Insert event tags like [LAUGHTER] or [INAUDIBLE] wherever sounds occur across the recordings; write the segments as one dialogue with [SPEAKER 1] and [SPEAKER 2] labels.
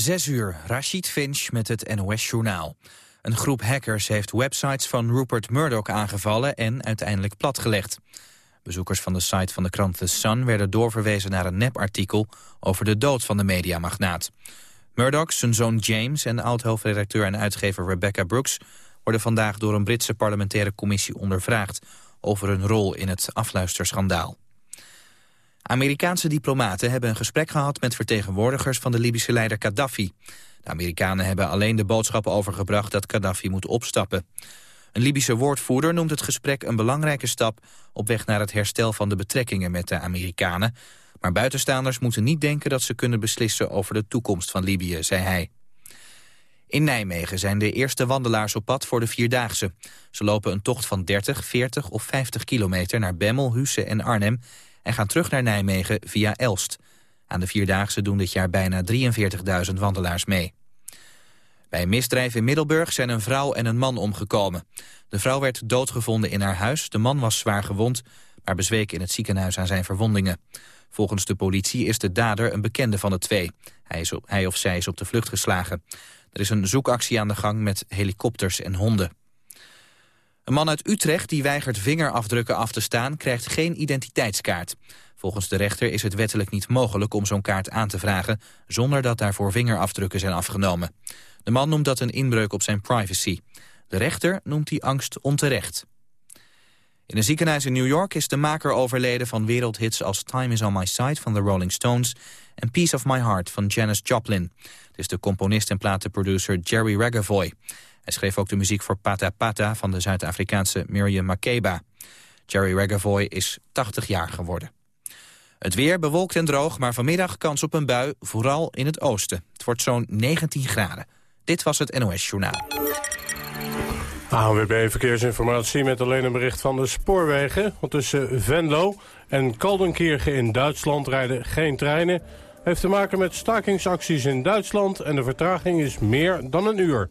[SPEAKER 1] Zes uur, Rashid Finch met het NOS-journaal. Een groep hackers heeft websites van Rupert Murdoch aangevallen en uiteindelijk platgelegd. Bezoekers van de site van de krant The Sun werden doorverwezen naar een nepartikel over de dood van de mediamagnaat. Murdoch, zijn zoon James en oud-hoofdredacteur en uitgever Rebecca Brooks worden vandaag door een Britse parlementaire commissie ondervraagd over hun rol in het afluisterschandaal. Amerikaanse diplomaten hebben een gesprek gehad met vertegenwoordigers van de Libische leider Gaddafi. De Amerikanen hebben alleen de boodschap overgebracht dat Gaddafi moet opstappen. Een Libische woordvoerder noemt het gesprek een belangrijke stap op weg naar het herstel van de betrekkingen met de Amerikanen. Maar buitenstaanders moeten niet denken dat ze kunnen beslissen over de toekomst van Libië, zei hij. In Nijmegen zijn de eerste wandelaars op pad voor de Vierdaagse. Ze lopen een tocht van 30, 40 of 50 kilometer naar Bemmel, Husse en Arnhem en gaan terug naar Nijmegen via Elst. Aan de Vierdaagse doen dit jaar bijna 43.000 wandelaars mee. Bij een misdrijf in Middelburg zijn een vrouw en een man omgekomen. De vrouw werd doodgevonden in haar huis, de man was zwaar gewond... maar bezweek in het ziekenhuis aan zijn verwondingen. Volgens de politie is de dader een bekende van de twee. Hij, is hij of zij is op de vlucht geslagen. Er is een zoekactie aan de gang met helikopters en honden. Een man uit Utrecht die weigert vingerafdrukken af te staan... krijgt geen identiteitskaart. Volgens de rechter is het wettelijk niet mogelijk om zo'n kaart aan te vragen... zonder dat daarvoor vingerafdrukken zijn afgenomen. De man noemt dat een inbreuk op zijn privacy. De rechter noemt die angst onterecht. In een ziekenhuis in New York is de maker overleden van wereldhits als Time is on My Side van de Rolling Stones en Piece of My Heart van Janis Joplin. Het is de componist en platenproducer Jerry Regavoy. Hij schreef ook de muziek voor Pata Pata van de Zuid-Afrikaanse Miriam Makeba. Jerry Regavoy is 80 jaar geworden. Het weer bewolkt en droog, maar vanmiddag kans op een bui, vooral in het oosten. Het wordt zo'n 19 graden. Dit was het NOS Journaal.
[SPEAKER 2] ANWB Verkeersinformatie met alleen een bericht van de spoorwegen. Want tussen Venlo en Kaldenkirchen in Duitsland rijden geen treinen. Heeft te maken met stakingsacties in Duitsland en de vertraging is meer dan een uur.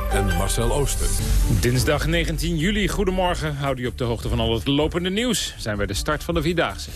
[SPEAKER 3] en Marcel Ooster.
[SPEAKER 4] Dinsdag 19 juli, goedemorgen. Houd u op de hoogte van al het lopende nieuws. Zijn bij de start van de Vierdaagse.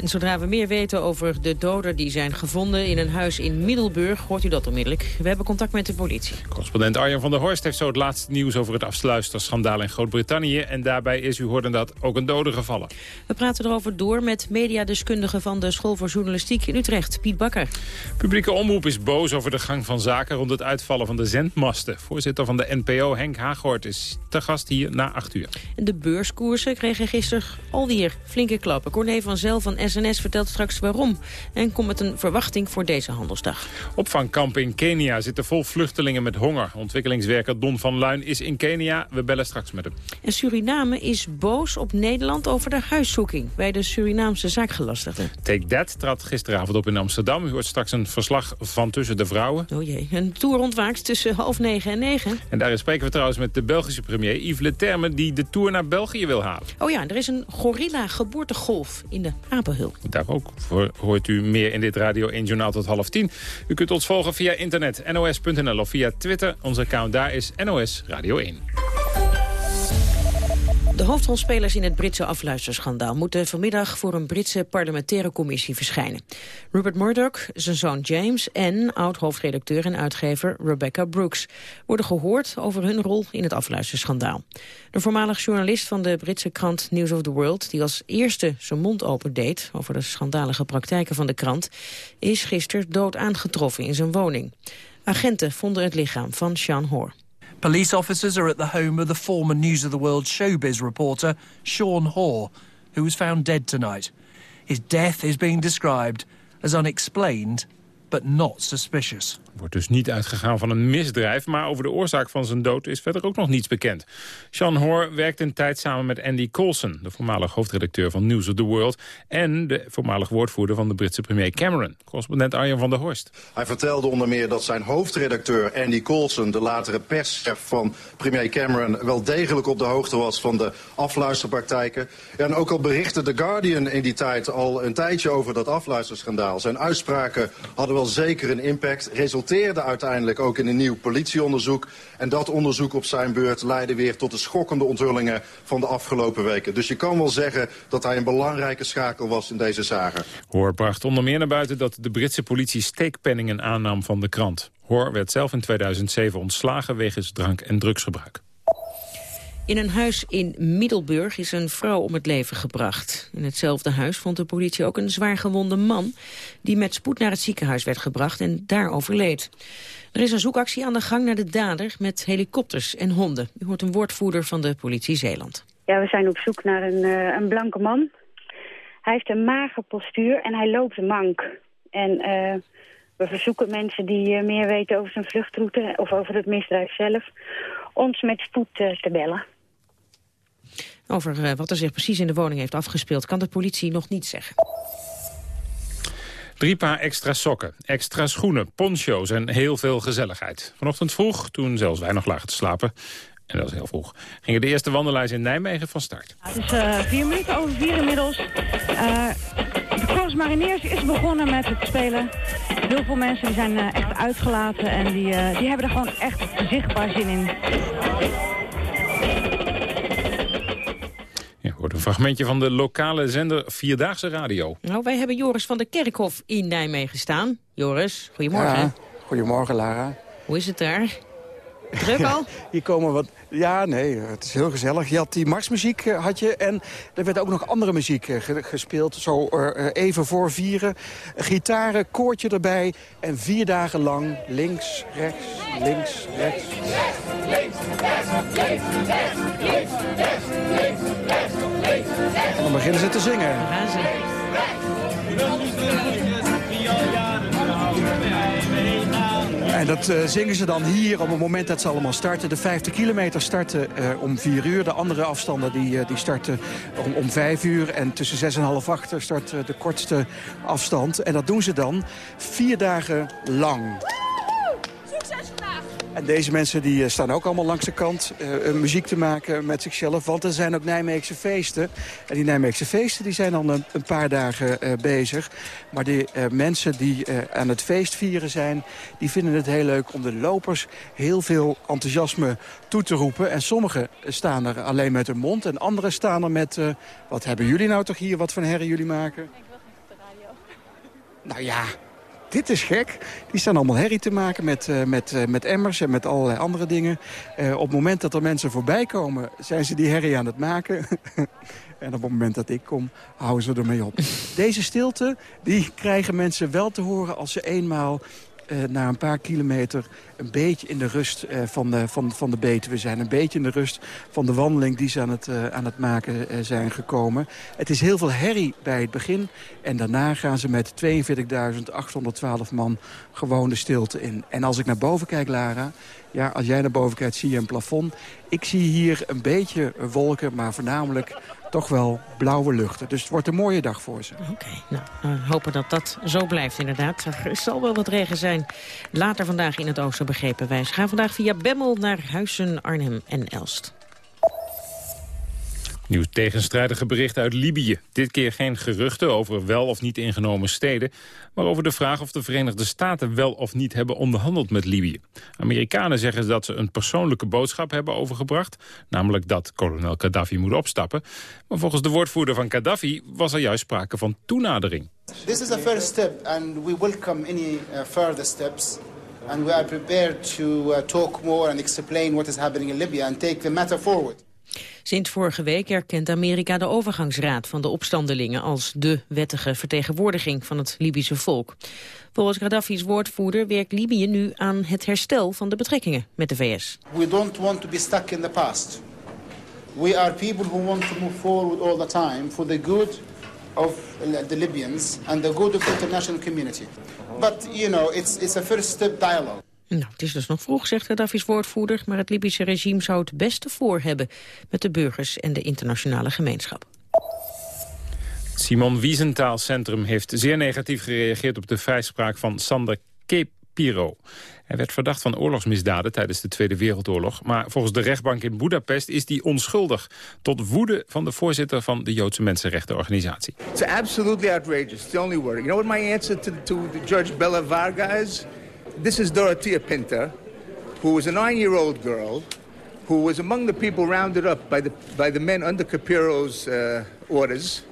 [SPEAKER 5] En zodra we meer weten over de doden die zijn gevonden in een huis in Middelburg, hoort u dat onmiddellijk. We hebben contact met de politie.
[SPEAKER 4] Correspondent Arjen van der Horst heeft zo het laatste nieuws over het afsluisterschandaal in Groot-Brittannië. En daarbij is, u hoorde dat, ook een dode gevallen.
[SPEAKER 5] We praten erover door met mediadeskundige van de School voor Journalistiek in Utrecht, Piet Bakker.
[SPEAKER 4] Publieke omroep is boos over de gang van zaken rond het uitvallen van de zendmasten. Voorzitter van de NPO, Henk Haaghoort, is te gast hier na 8 uur.
[SPEAKER 5] De beurskoersen kregen gisteren alweer flinke klappen. Corné van Zel van SNS vertelt straks waarom. En komt met een verwachting voor deze handelsdag.
[SPEAKER 4] Opvangkamp in Kenia zitten vol vluchtelingen met honger. Ontwikkelingswerker Don van Luin is in Kenia. We bellen straks met hem.
[SPEAKER 5] En Suriname is boos op Nederland over de huiszoeking... bij de Surinaamse zaakgelastigden.
[SPEAKER 4] Take That trad gisteravond op in Amsterdam. U hoort straks een verslag van Tussen de Vrouwen.
[SPEAKER 5] Oh jee, een tour tussen half negen en negen.
[SPEAKER 4] En daarin spreken we trouwens met de Belgische premier Yves Leterme... die de tour naar België wil halen.
[SPEAKER 5] Oh ja, er is een gorilla-geboortegolf in de Apenhul.
[SPEAKER 4] Daar ook voor hoort u meer in dit Radio 1 Journaal tot half tien. U kunt ons volgen via internet nos.nl of via Twitter. Onze account daar is NOS Radio 1.
[SPEAKER 5] De hoofdrolspelers in het Britse afluisterschandaal moeten vanmiddag voor een Britse parlementaire commissie verschijnen. Rupert Murdoch, zijn zoon James en oud-hoofdredacteur en uitgever Rebecca Brooks worden gehoord over hun rol in het afluisterschandaal. De voormalig journalist van de Britse krant News of the World, die als eerste zijn mond opendeed over de schandalige praktijken van de krant, is gisteren dood aangetroffen in zijn woning. Agenten vonden het lichaam van Sean Hoare.
[SPEAKER 6] Police officers are at the home of the former News of the World showbiz reporter Sean Hoare, who was found dead tonight. His death is being described as unexplained but not suspicious.
[SPEAKER 4] Wordt dus niet uitgegaan van een misdrijf, maar over de oorzaak van zijn dood is verder ook nog niets bekend. Sean Hoare werkte een tijd samen met Andy Coulson, de voormalig hoofdredacteur van News of the World, en de voormalig woordvoerder van de Britse premier Cameron, correspondent Arjen van der Horst.
[SPEAKER 7] Hij vertelde onder meer dat zijn hoofdredacteur Andy Coulson, de latere perschef van premier Cameron, wel degelijk op de hoogte was van de afluisterpraktijken. En ook al berichtte The Guardian in die tijd al een tijdje over dat afluisterschandaal. Zijn uitspraken hadden wel zeker een impact. Resulteerde uiteindelijk ook in een nieuw politieonderzoek. En dat onderzoek op zijn beurt leidde weer tot de schokkende onthullingen van de afgelopen weken. Dus je kan wel zeggen dat hij een belangrijke schakel was in deze zaken.
[SPEAKER 4] Hoor bracht onder meer naar buiten dat de Britse politie steekpenningen aannam van de krant. Hoor werd zelf in 2007 ontslagen wegens drank- en drugsgebruik.
[SPEAKER 5] In een huis in Middelburg is een vrouw om het leven gebracht. In hetzelfde huis vond de politie ook een zwaar gewonde man... die met spoed naar het ziekenhuis werd gebracht en daar overleed. Er is een zoekactie aan de gang naar de dader met helikopters en honden. U hoort een woordvoerder van de politie Zeeland.
[SPEAKER 8] Ja, we zijn op zoek naar een, uh, een blanke man. Hij heeft een mager postuur en hij loopt mank. En uh, we verzoeken mensen die uh, meer weten over zijn vluchtroute... of over het misdrijf zelf, ons met spoed te bellen.
[SPEAKER 5] Over uh, wat er zich precies in de woning heeft afgespeeld... kan de politie nog niet zeggen.
[SPEAKER 4] Drie paar extra sokken, extra schoenen, poncho's en heel veel gezelligheid. Vanochtend vroeg, toen zelfs wij nog lagen te slapen... en dat is heel vroeg, gingen de eerste wandelaars in Nijmegen van start.
[SPEAKER 9] Het is uh, vier minuten over vier inmiddels. Uh, de Corps Mariniers is begonnen met het spelen. Heel veel mensen die zijn echt uitgelaten en die, die hebben er gewoon echt zichtbaar zin in.
[SPEAKER 4] Hoort een fragmentje van de lokale zender Vierdaagse Radio.
[SPEAKER 5] Nou, wij hebben Joris van der Kerkhof in Nijmegen staan. Joris, goedemorgen.
[SPEAKER 10] Ja, goedemorgen, Lara.
[SPEAKER 5] Hoe is het daar? Druk al?
[SPEAKER 10] Hier komen wat... Ja, nee, het is heel gezellig. Je had die marsmuziek uh, had je en er werd ook nog andere muziek uh, gespeeld. Zo uh, even voor vieren. Gitaren, koortje erbij. En vier dagen lang links, rechts, links, rechts. Links, rechts, links, rechts, links, rechts, links, rechts, links, rechts. En dan beginnen ze te zingen.
[SPEAKER 5] Gaan ze.
[SPEAKER 10] En dat uh, zingen ze dan hier op het moment dat ze allemaal starten. De 50 kilometer starten uh, om 4 uur. De andere afstanden die, uh, die starten om, om 5 uur. En tussen 6 en half 8 start de kortste afstand. En dat doen ze dan vier dagen lang. En deze mensen die staan ook allemaal langs de kant uh, muziek te maken met zichzelf. Want er zijn ook Nijmeegse feesten. En die Nijmeegse feesten die zijn dan een, een paar dagen uh, bezig. Maar de uh, mensen die aan het feest vieren zijn... die vinden het heel leuk om de lopers heel veel enthousiasme toe te roepen. En sommigen staan er alleen met hun mond. En anderen staan er met... wat hebben jullie nou toch hier? Wat voor herrie jullie maken?
[SPEAKER 9] Ik wil de radio.
[SPEAKER 10] Nou ja, dit is gek. Die staan allemaal herrie te maken met, uh, met, uh, met emmers en met allerlei andere dingen. Uh, op het moment dat er mensen voorbij komen, zijn ze die herrie aan het maken. [LAUGHS] en op het moment dat ik kom, houden ze ermee op. Deze stilte, die krijgen mensen wel te horen als ze eenmaal... Uh, na een paar kilometer een beetje in de rust uh, van, de, van, van de Betuwe zijn. Een beetje in de rust van de wandeling die ze aan het, uh, aan het maken zijn gekomen. Het is heel veel herrie bij het begin. En daarna gaan ze met 42.812 man gewoon de stilte in. En als ik naar boven kijk, Lara... Ja, als jij naar boven kijkt, zie je een plafond. Ik zie hier een beetje wolken, maar voornamelijk toch wel blauwe luchten. Dus het wordt een mooie dag voor ze.
[SPEAKER 5] Oké, okay, nou, we hopen dat dat zo blijft inderdaad. Er zal wel wat regen zijn. Later vandaag in het oosten begrepen wij. Ze gaan vandaag via Bemmel naar Huizen, Arnhem en Elst.
[SPEAKER 4] Nieuw tegenstrijdige berichten uit Libië. Dit keer geen geruchten over wel of niet ingenomen steden... maar over de vraag of de Verenigde Staten wel of niet hebben onderhandeld met Libië. Amerikanen zeggen dat ze een persoonlijke boodschap hebben overgebracht... namelijk dat kolonel Gaddafi moet opstappen. Maar volgens de woordvoerder van Gaddafi was er juist sprake van toenadering.
[SPEAKER 11] This is a first step and we welcome any uh, further steps... And we are prepared to uh, talk more and explain what is happening in Libya and take the matter forward.
[SPEAKER 5] Sinds vorige week erkent Amerika de overgangsraad van de opstandelingen als de wettige vertegenwoordiging van het Libische volk. Volgens Gaddafi's woordvoerder werkt Libië nu aan het herstel van de betrekkingen met de VS.
[SPEAKER 11] We don't want to be stuck in the past. We are people who want to move forward all the time for the good of the Libyans and the good of the international community. But, you know, it's, it's a first step dialogue.
[SPEAKER 5] Nou, het is dus nog vroeg, zegt Gaddafi's woordvoerder... maar het Libische regime zou het beste voor hebben... met de burgers en de internationale gemeenschap.
[SPEAKER 4] Simon Wiesenthal Centrum heeft zeer negatief gereageerd... op de vrijspraak van Sander Kepiro. Hij werd verdacht van oorlogsmisdaden tijdens de Tweede Wereldoorlog. Maar volgens de rechtbank in Budapest is hij onschuldig. Tot woede van de voorzitter van de Joodse Mensenrechtenorganisatie.
[SPEAKER 12] It's absolutely outrageous. The only word. You know what my answer to, to Judge Bella Varga is? This is Dorothea Pinter, who was a nine-year-old girl... who was among the people rounded up by the, by the men under Capiro's uh, orders...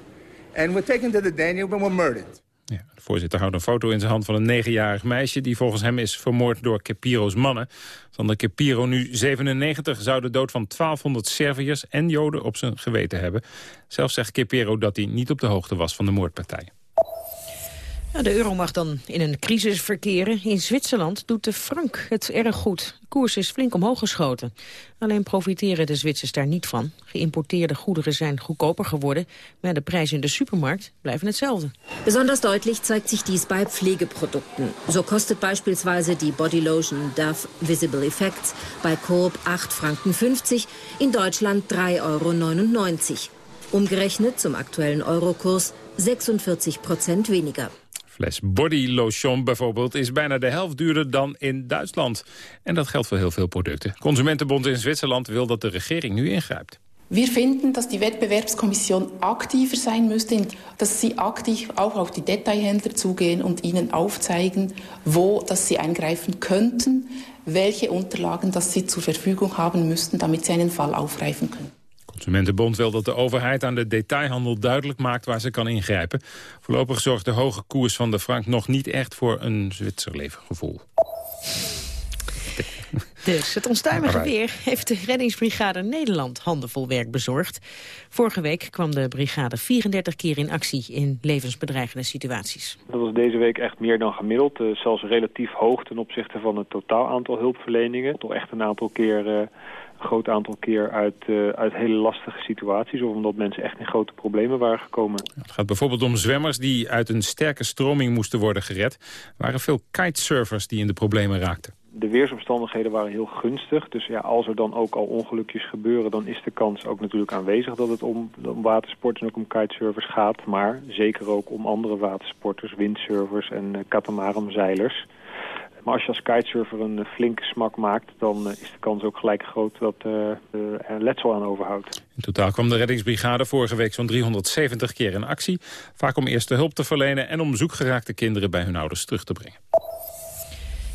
[SPEAKER 12] and were taken to the Danube and were murdered.
[SPEAKER 4] Ja, de voorzitter houdt een foto in zijn hand van een negenjarig meisje... die volgens hem is vermoord door Kepiro's mannen. Van de Kepiro, nu 97, zou de dood van 1200 Serviërs en Joden op zijn geweten hebben. Zelf zegt Kepiro dat hij niet op de hoogte was van de moordpartij.
[SPEAKER 5] De euro mag dan in een crisis verkeren. In Zwitserland doet de frank het erg goed. De koers is flink omhoog geschoten. Alleen profiteren de Zwitsers daar niet van. Geïmporteerde goederen zijn goedkoper geworden... maar de prijzen in de supermarkt blijven hetzelfde.
[SPEAKER 13] Besonders deutlich zeigt sich dies bei Pflegeprodukten. So kostet beispielsweise die Bodylotion Dove Visible Effects bei Coop 8 Franken 50, in Deutschland 3,99 Euro. Umgerechnet zum aktuellen Eurokurs 46 Prozent weniger
[SPEAKER 4] fles body lotion bijvoorbeeld is bijna de helft duurder dan in Duitsland. En dat geldt voor heel veel producten. Consumentenbond in Zwitserland wil dat de regering nu ingrijpt.
[SPEAKER 14] Wir finden, dass die Wettbewerbskommission aktiver sein müsste, dass sie aktiv auch auf die Detailhändler zugehen und ihnen aufzeigen, wo dass sie eingreifen könnten, welche Unterlagen dass sie zur Verfügung haben müssten, damit sie einen Fall aufgreifen können.
[SPEAKER 4] Consumentenbond wil dat de overheid aan de detailhandel duidelijk maakt waar ze kan ingrijpen. Voorlopig zorgt de hoge koers van de frank nog niet echt voor een Zwitserleven gevoel. [LAUGHS]
[SPEAKER 5] Dus het onstuimige weer heeft de reddingsbrigade Nederland handenvol werk bezorgd. Vorige week kwam de brigade 34 keer in actie in levensbedreigende situaties.
[SPEAKER 15] Dat was deze week echt meer dan gemiddeld. Uh, zelfs relatief hoog ten opzichte van het totaal aantal hulpverleningen. Toch echt een aantal keer... Uh, groot aantal keer uit, uh, uit hele lastige situaties... of omdat mensen echt in grote problemen waren gekomen.
[SPEAKER 4] Het gaat bijvoorbeeld om zwemmers die uit een sterke stroming moesten worden gered. Er waren veel kitesurfers die in de problemen raakten.
[SPEAKER 15] De weersomstandigheden waren heel gunstig. Dus ja, als er dan ook al ongelukjes gebeuren... dan is de kans ook natuurlijk aanwezig dat het om, om watersport en ook om kitesurfers gaat. Maar zeker ook om andere watersporters, windsurfers en uh, katamaranzeilers... Maar als je als kitesurfer een flinke smak maakt... dan eh, is de kans ook gelijk groot dat uh, er letsel aan overhoudt.
[SPEAKER 4] In totaal kwam de reddingsbrigade vorige week zo'n 370 keer in actie. Vaak om eerste hulp te verlenen en om zoekgeraakte kinderen bij hun ouders terug te brengen.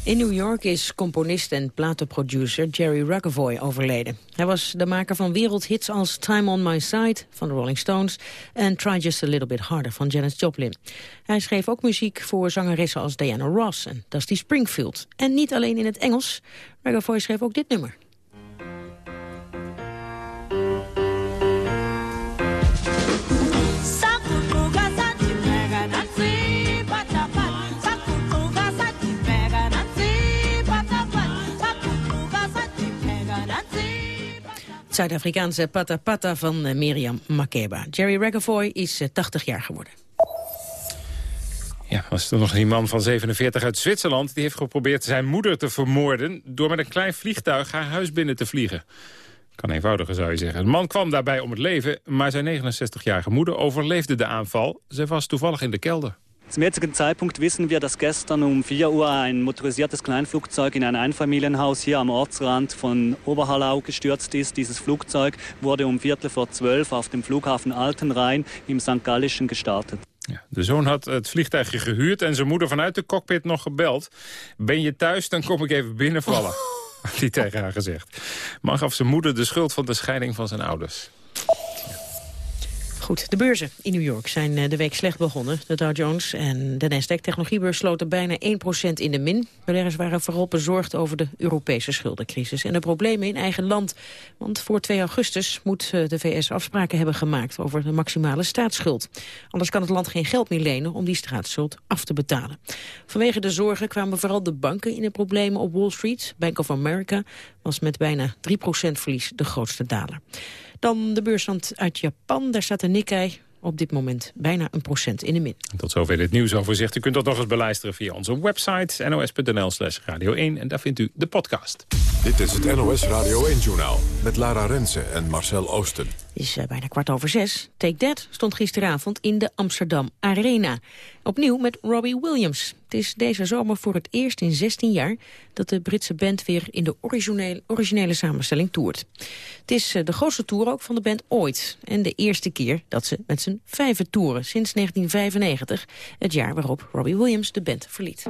[SPEAKER 5] In New York is componist en platenproducer Jerry Ruggivoy overleden. Hij was de maker van wereldhits als Time on My Side van de Rolling Stones... en Try Just a Little Bit Harder van Janis Joplin. Hij schreef ook muziek voor zangeressen als Diana Ross en Dusty Springfield. En niet alleen in het Engels, Ruggivoy schreef ook dit nummer. Zuid-Afrikaanse Pata Pata van uh, Miriam Makeba. Jerry Ragavoy is 80 eh, jaar geworden.
[SPEAKER 4] Ja, was er nog een man van 47 uit Zwitserland... die heeft geprobeerd zijn moeder te vermoorden... door met een klein vliegtuig haar huis binnen te vliegen. Kan eenvoudiger, zou je zeggen. De man kwam daarbij om het leven... maar zijn 69-jarige moeder overleefde de aanval. Zij was toevallig in de kelder.
[SPEAKER 16] Zum jetzigen Zeitpunkt wissen wir, dass gestern um 4 Uhr ein motorisiertes Kleinflugzeug in ein Einfamilienhaus hier am Ortsrand von Oberhallau gestürzt ist. Dieses Flugzeug wurde um Viertel vor zwölf auf dem Flughafen Altenrhein im St. Gallischen gestartet.
[SPEAKER 4] Ja, de zoon had het vliegtuigje gehuurd en zijn moeder vanuit de cockpit nog gebeld. Ben je thuis, dan kom ik even binnenvallen, [LAUGHS] had hij tegen haar gezegd. Maar gaf zijn moeder de schuld van de scheiding van zijn ouders.
[SPEAKER 5] Goed, de beurzen in New York zijn eh, de week slecht begonnen. De Dow Jones en de Nasdaq technologiebeurs sloten bijna 1% in de min. Beleggers waren vooral bezorgd over de Europese schuldencrisis en de problemen in eigen land. Want voor 2 augustus moet eh, de VS afspraken hebben gemaakt over de maximale staatsschuld. Anders kan het land geen geld meer lenen om die staatsschuld af te betalen. Vanwege de zorgen kwamen vooral de banken in de problemen op Wall Street. Bank of America was met bijna 3% verlies de grootste daler. Dan de beursstand uit Japan. Daar staat de Nikkei op dit moment bijna een procent in de min.
[SPEAKER 4] Tot zover dit nieuwsoverzicht. U kunt dat nog eens beluisteren via onze website nos.nl slash radio 1. En daar vindt u de podcast.
[SPEAKER 3] Dit is het NOS Radio 1-journaal met Lara Rensen en Marcel Oosten.
[SPEAKER 17] Het is eh, bijna kwart over zes. Take That stond gisteravond in de Amsterdam Arena. Opnieuw met Robbie Williams. Het is deze zomer voor het eerst in 16 jaar... dat de Britse band weer in de originele, originele samenstelling toert. Het is eh, de grootste tour ook van de band ooit. En de eerste keer dat ze met z'n vijven toeren sinds 1995. Het jaar waarop Robbie Williams de band verliet.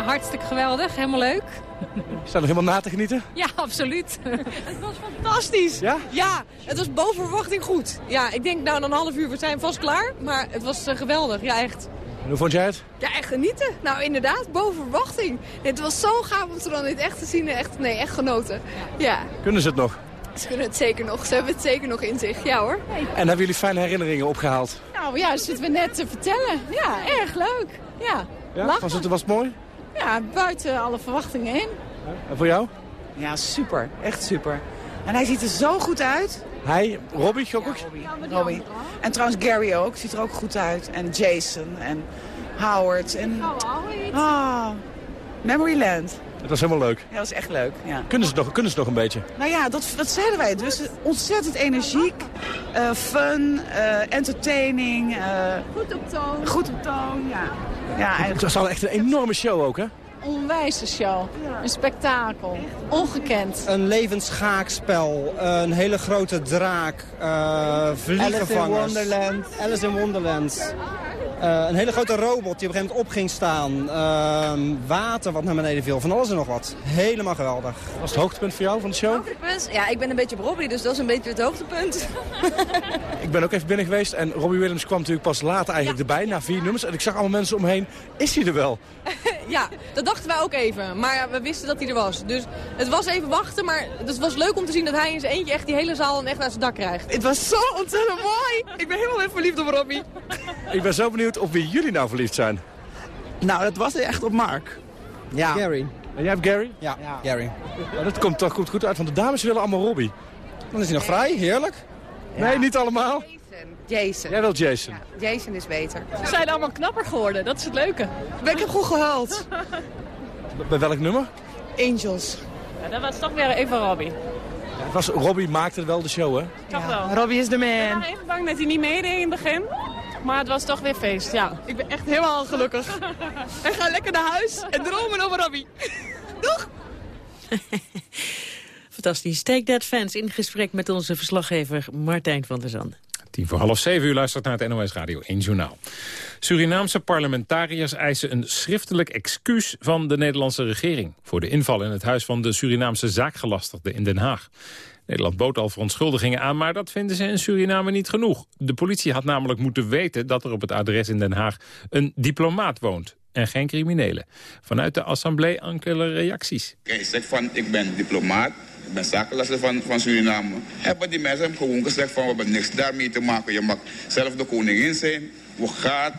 [SPEAKER 18] Ja, hartstikke geweldig. Helemaal leuk.
[SPEAKER 19] Zijn nog helemaal na te genieten?
[SPEAKER 18] Ja, absoluut. het was fantastisch. Ja? Ja, het was boven verwachting goed. Ja, ik denk nou een half uur, we zijn vast klaar. Maar het was eh, geweldig. Ja, echt.
[SPEAKER 19] En hoe vond jij het?
[SPEAKER 20] Ja, echt genieten. Nou, inderdaad, boven verwachting. Het was zo gaaf om ze dan het echt te zien. Echt, nee, echt genoten. Ja.
[SPEAKER 19] Kunnen ze het nog?
[SPEAKER 20] Ze kunnen het zeker nog. Ze hebben het zeker nog in zich. Ja hoor.
[SPEAKER 19] En hebben jullie fijne herinneringen opgehaald?
[SPEAKER 20] Nou ja, dat zitten we net te vertellen. Ja, erg leuk. Ja,
[SPEAKER 19] Ja? Was het, was het mooi?
[SPEAKER 20] Ja, buiten alle verwachtingen in.
[SPEAKER 19] En voor jou?
[SPEAKER 21] Ja, super. Echt super. En hij ziet er zo goed uit.
[SPEAKER 19] Hij, Robbie, ook?
[SPEAKER 21] Robbie. En trouwens Gary ook. Ziet er ook goed uit. En Jason. En Howard. En, ah, Memoryland.
[SPEAKER 19] Dat was helemaal leuk.
[SPEAKER 21] Ja, dat was echt leuk, ja.
[SPEAKER 19] Kunnen ze nog, kunnen ze nog een beetje?
[SPEAKER 21] Nou ja, dat, dat zeiden wij. Dus ontzettend energiek, eh, fun, eh, entertaining. eh,
[SPEAKER 20] Goed op toon.
[SPEAKER 21] Goed op toon, ja. ja en-
[SPEAKER 19] Het was al echt een enorme show ook, hè?
[SPEAKER 20] Onwijze show. Een spektakel. Ongekend.
[SPEAKER 22] Een levend schaakspel, een hele grote draak, uh, vliegenvangers.
[SPEAKER 21] Alice in Wonderland.
[SPEAKER 22] Alice in Wonderland. Uh, een hele grote robot die op een gegeven moment op ging staan. Uh, water wat naar beneden viel. Van alles en nog wat. Helemaal geweldig.
[SPEAKER 19] Was het hoogtepunt voor jou van de show?
[SPEAKER 23] Hoogtepunt? Ja, ik ben een beetje Robbie, dus dat is een beetje het hoogtepunt. [LAUGHS]
[SPEAKER 19] Ik ben ook even binnen geweest en Robbie Williams kwam natuurlijk pas later eigenlijk erbij, na vier nummers. En ik zag allemaal mensen omheen. Is hij er wel? [LAUGHS]
[SPEAKER 24] ja, dat dachten wij ook even. Maar we wisten dat hij er was. Dus het was even wachten, maar het was leuk om te zien dat hij in zijn eentje echt die hele zaal echt naar zijn dak krijgt.
[SPEAKER 21] Het was zo ontzettend mooi. Ik ben helemaal weer verliefd op Robbie.
[SPEAKER 19] Ik ben zo benieuwd op wie jullie nou verliefd zijn.
[SPEAKER 21] Nou, dat was echt op Mark.
[SPEAKER 22] Ja. Gary.
[SPEAKER 19] En jij hebt Gary?
[SPEAKER 22] Ja, Gary.
[SPEAKER 19] Nou, dat komt toch goed, goed uit, want de dames willen allemaal Robbie.
[SPEAKER 22] Dan is hij nog vrij, heerlijk.
[SPEAKER 19] Nee, niet allemaal.
[SPEAKER 23] Jason.
[SPEAKER 19] Jij wil Jason.
[SPEAKER 23] Jason is beter.
[SPEAKER 20] Ze zijn allemaal knapper geworden, dat is het leuke.
[SPEAKER 21] Ik heb goed gehuild.
[SPEAKER 19] Bij welk nummer?
[SPEAKER 21] Angels.
[SPEAKER 20] Ja, dat was toch weer even Robbie.
[SPEAKER 19] Ja, het was, Robbie maakte wel de show, hè?
[SPEAKER 20] Toch wel.
[SPEAKER 21] Robbie is de man.
[SPEAKER 20] Ik was even bang dat hij niet meedeed in het begin. Maar het was toch weer feest, ja.
[SPEAKER 21] Ik ben echt helemaal gelukkig. [LAUGHS] en ga lekker naar huis en dromen over Robbie. Doeg! [LAUGHS]
[SPEAKER 5] Fantastisch. Take That Fans in gesprek met onze verslaggever Martijn van der Zanden.
[SPEAKER 4] Tien voor half zeven uur luistert naar het NOS Radio 1 Journaal. Surinaamse parlementariërs eisen een schriftelijk excuus van de Nederlandse regering... voor de inval in het huis van de Surinaamse zaakgelastigde in Den Haag. Nederland bood al verontschuldigingen aan, maar dat vinden ze in Suriname niet genoeg. De politie had namelijk moeten weten dat er op het adres in Den Haag een diplomaat woont en geen criminelen. Vanuit de assemblee enkele reacties.
[SPEAKER 25] Hij zegt van, ik ben diplomaat, ik ben zakenlasser van, van Suriname. Hebben die mensen hem gewoon gezegd van, we hebben niks daarmee te maken. Je mag zelf de koningin zijn, hoe gaat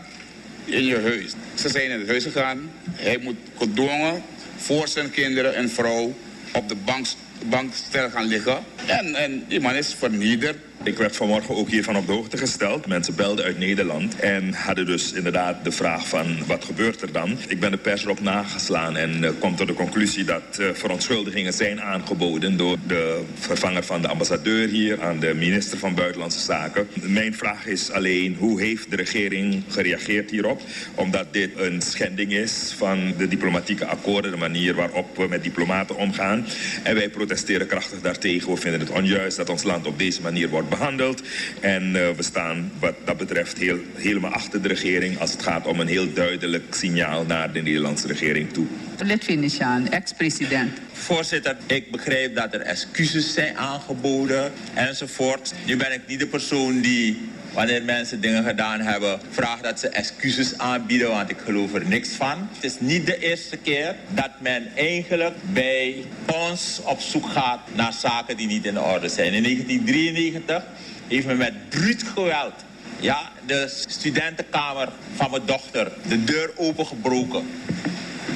[SPEAKER 25] in je huis. Ze zijn in het huis gegaan, hij moet gedwongen voor zijn kinderen en vrouw op de bank, bankstel gaan liggen. En, en die man is vernederd.
[SPEAKER 26] Ik werd vanmorgen ook hiervan op de hoogte gesteld. Mensen belden uit Nederland en hadden dus inderdaad de vraag van wat gebeurt er dan? Ik ben de pers erop nageslaan en uh, kom tot de conclusie dat uh, verontschuldigingen zijn aangeboden door de vervanger van de ambassadeur hier aan de minister van Buitenlandse Zaken. Mijn vraag is alleen hoe heeft de regering gereageerd hierop? Omdat dit een schending is van de diplomatieke akkoorden, de manier waarop we met diplomaten omgaan. En wij protesteren krachtig daartegen. We vinden het onjuist dat ons land op deze manier wordt behandeld. En uh, we staan wat dat betreft heel, helemaal achter de regering... als het gaat om een heel duidelijk signaal naar de Nederlandse regering toe.
[SPEAKER 27] Lid Venetiaan, ex-president.
[SPEAKER 28] Voorzitter, ik begrijp dat er excuses zijn aangeboden enzovoort. Nu ben ik niet de persoon die wanneer mensen dingen gedaan hebben, vraagt dat ze excuses aanbieden, want ik geloof er niks van. Het is niet de eerste keer dat men eigenlijk bij ons op zoek gaat naar zaken die niet in orde zijn. In 1993 heeft men met bruut geweld ja, de studentenkamer van mijn dochter de deur opengebroken.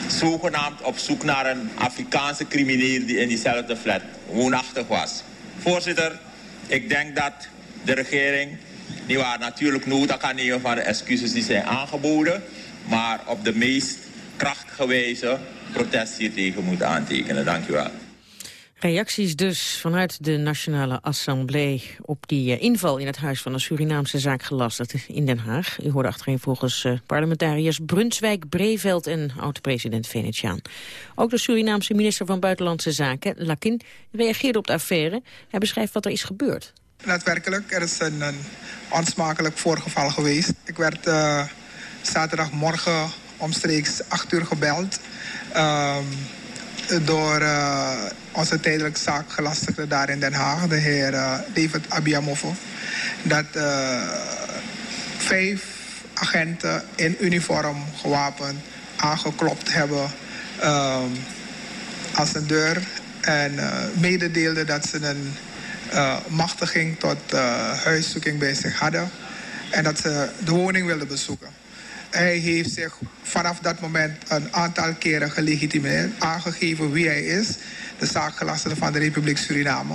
[SPEAKER 28] Zogenaamd op zoek naar een Afrikaanse crimineel die in diezelfde flat woonachtig was. Voorzitter, ik denk dat de regering die waren natuurlijk nota kan nemen van de excuses die zijn aangeboden. Maar op de meest krachtige wijze protest hiertegen moet aantekenen. Dank u wel.
[SPEAKER 5] Reacties dus vanuit de Nationale Assemblée op die uh, inval in het huis van een Surinaamse zaakgelastigde in Den Haag. U hoorde achterin volgens uh, parlementariërs Brunswijk, Breveld en oud-president Venetiaan. Ook de Surinaamse minister van Buitenlandse Zaken, Lakin, reageerde op de affaire. Hij beschrijft wat er is gebeurd.
[SPEAKER 29] Daadwerkelijk, er is een, onsmakelijk voorgeval geweest. Ik werd uh, zaterdagmorgen omstreeks 8 uur gebeld... Uh, door uh, onze tijdelijk zaakgelastigde daar in Den Haag, de heer uh, David Abiamoffo. Dat vijf agenten in uniform gewapend aangeklopt hebben als een deur. En mededeelden dat ze een machtiging tot huiszoeking bij zich hadden. En dat ze de woning wilden bezoeken. Hij heeft zich vanaf dat moment een aantal keren gelegitimeerd, aangegeven wie hij is. De zaakgelastigde van de Republiek Suriname.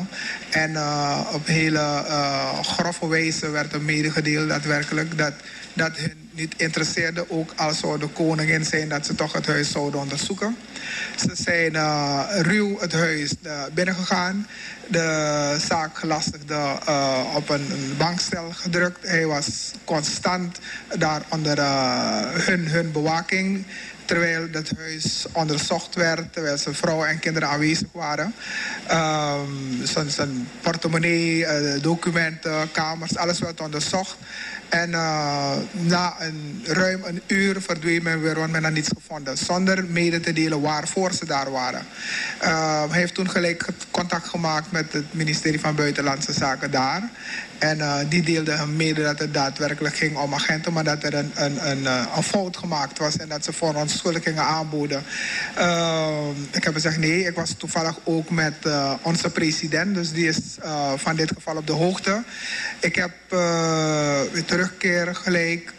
[SPEAKER 29] En uh, op hele uh, grove wijze werd hem medegedeeld daadwerkelijk dat, dat hun niet interesseerde. Ook al zou de koningin zijn dat ze toch het huis zouden onderzoeken. Ze zijn uh, ruw het huis uh, binnengegaan. De zaakgelastigde op een, een, bankstel gedrukt. Hij was constant daar onder hun, hun bewaking terwijl het huis onderzocht werd, terwijl zijn vrouw en kinderen aanwezig waren. Um, zijn, zijn portemonnee, uh, documenten, kamers, alles werd onderzocht. En uh, na een, ruim een uur verdween men weer, want men had niets gevonden. Zonder mede te delen waarvoor ze daar waren. Uh, hij heeft toen gelijk contact gemaakt met het ministerie van Buitenlandse Zaken daar. En uh, die deelde mede dat het daadwerkelijk ging om agenten, maar dat er een, een, een, een fout gemaakt was en dat ze voor ons schuldigingen aanboden. Uh, ik heb gezegd nee, ik was toevallig ook met uh, onze president, dus die is van dit geval op de hoogte. Ik heb weer terugkeer gelijk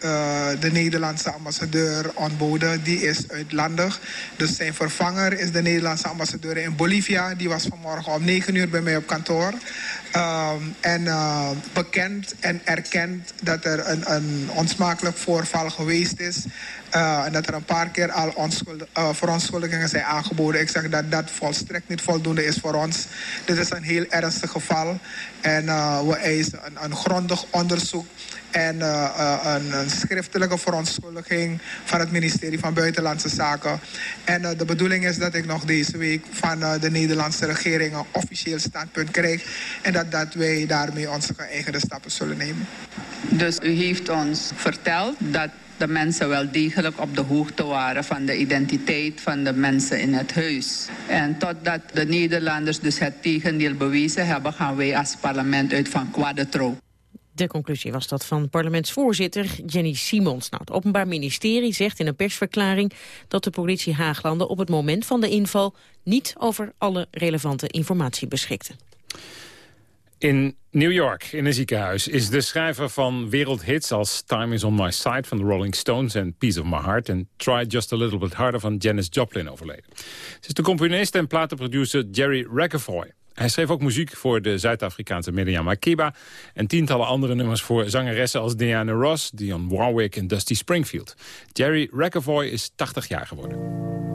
[SPEAKER 29] de Nederlandse ambassadeur ontboden, die is uitlandig. Dus zijn vervanger is de Nederlandse ambassadeur in Bolivia, die was vanmorgen om 9 uur bij mij op kantoor. Um, en uh, bekend en erkend dat er een, een onsmakelijk voorval geweest is. Uh, en dat er een paar keer al uh, verontschuldigingen zijn aangeboden. Ik zeg dat dat volstrekt niet voldoende is voor ons. Dit is een heel ernstig geval. En we eisen een, een grondig onderzoek en uh, uh, een, schriftelijke verontschuldiging van het ministerie van Buitenlandse Zaken. En uh, de bedoeling is dat ik nog deze week van de Nederlandse regering een officieel standpunt krijg. En dat, dat wij daarmee onze geëigende stappen zullen nemen.
[SPEAKER 27] Dus u heeft ons verteld dat de mensen wel degelijk op de hoogte waren van de identiteit van de mensen in het huis. En totdat de Nederlanders dus het tegendeel bewezen hebben, gaan wij als parlement uit van kwade.
[SPEAKER 5] De conclusie was dat van parlementsvoorzitter Jenny Simons. Nou, het Openbaar Ministerie zegt in een persverklaring dat de politie Haaglanden op het moment van de inval niet over alle relevante informatie beschikte.
[SPEAKER 4] In New York, in een ziekenhuis, is de schrijver van wereldhits als Time is on my side van de Rolling Stones en Piece of my heart en Try just a little bit harder van Janis Joplin overleden. Ze is de componist en platenproducer Jerry Rackefoy. Hij schreef ook muziek voor de Zuid-Afrikaanse Miriam Makeba... en tientallen andere nummers voor zangeressen als Diana Ross... Dionne Warwick en Dusty Springfield. Jerry Rackevoy is 80 jaar geworden.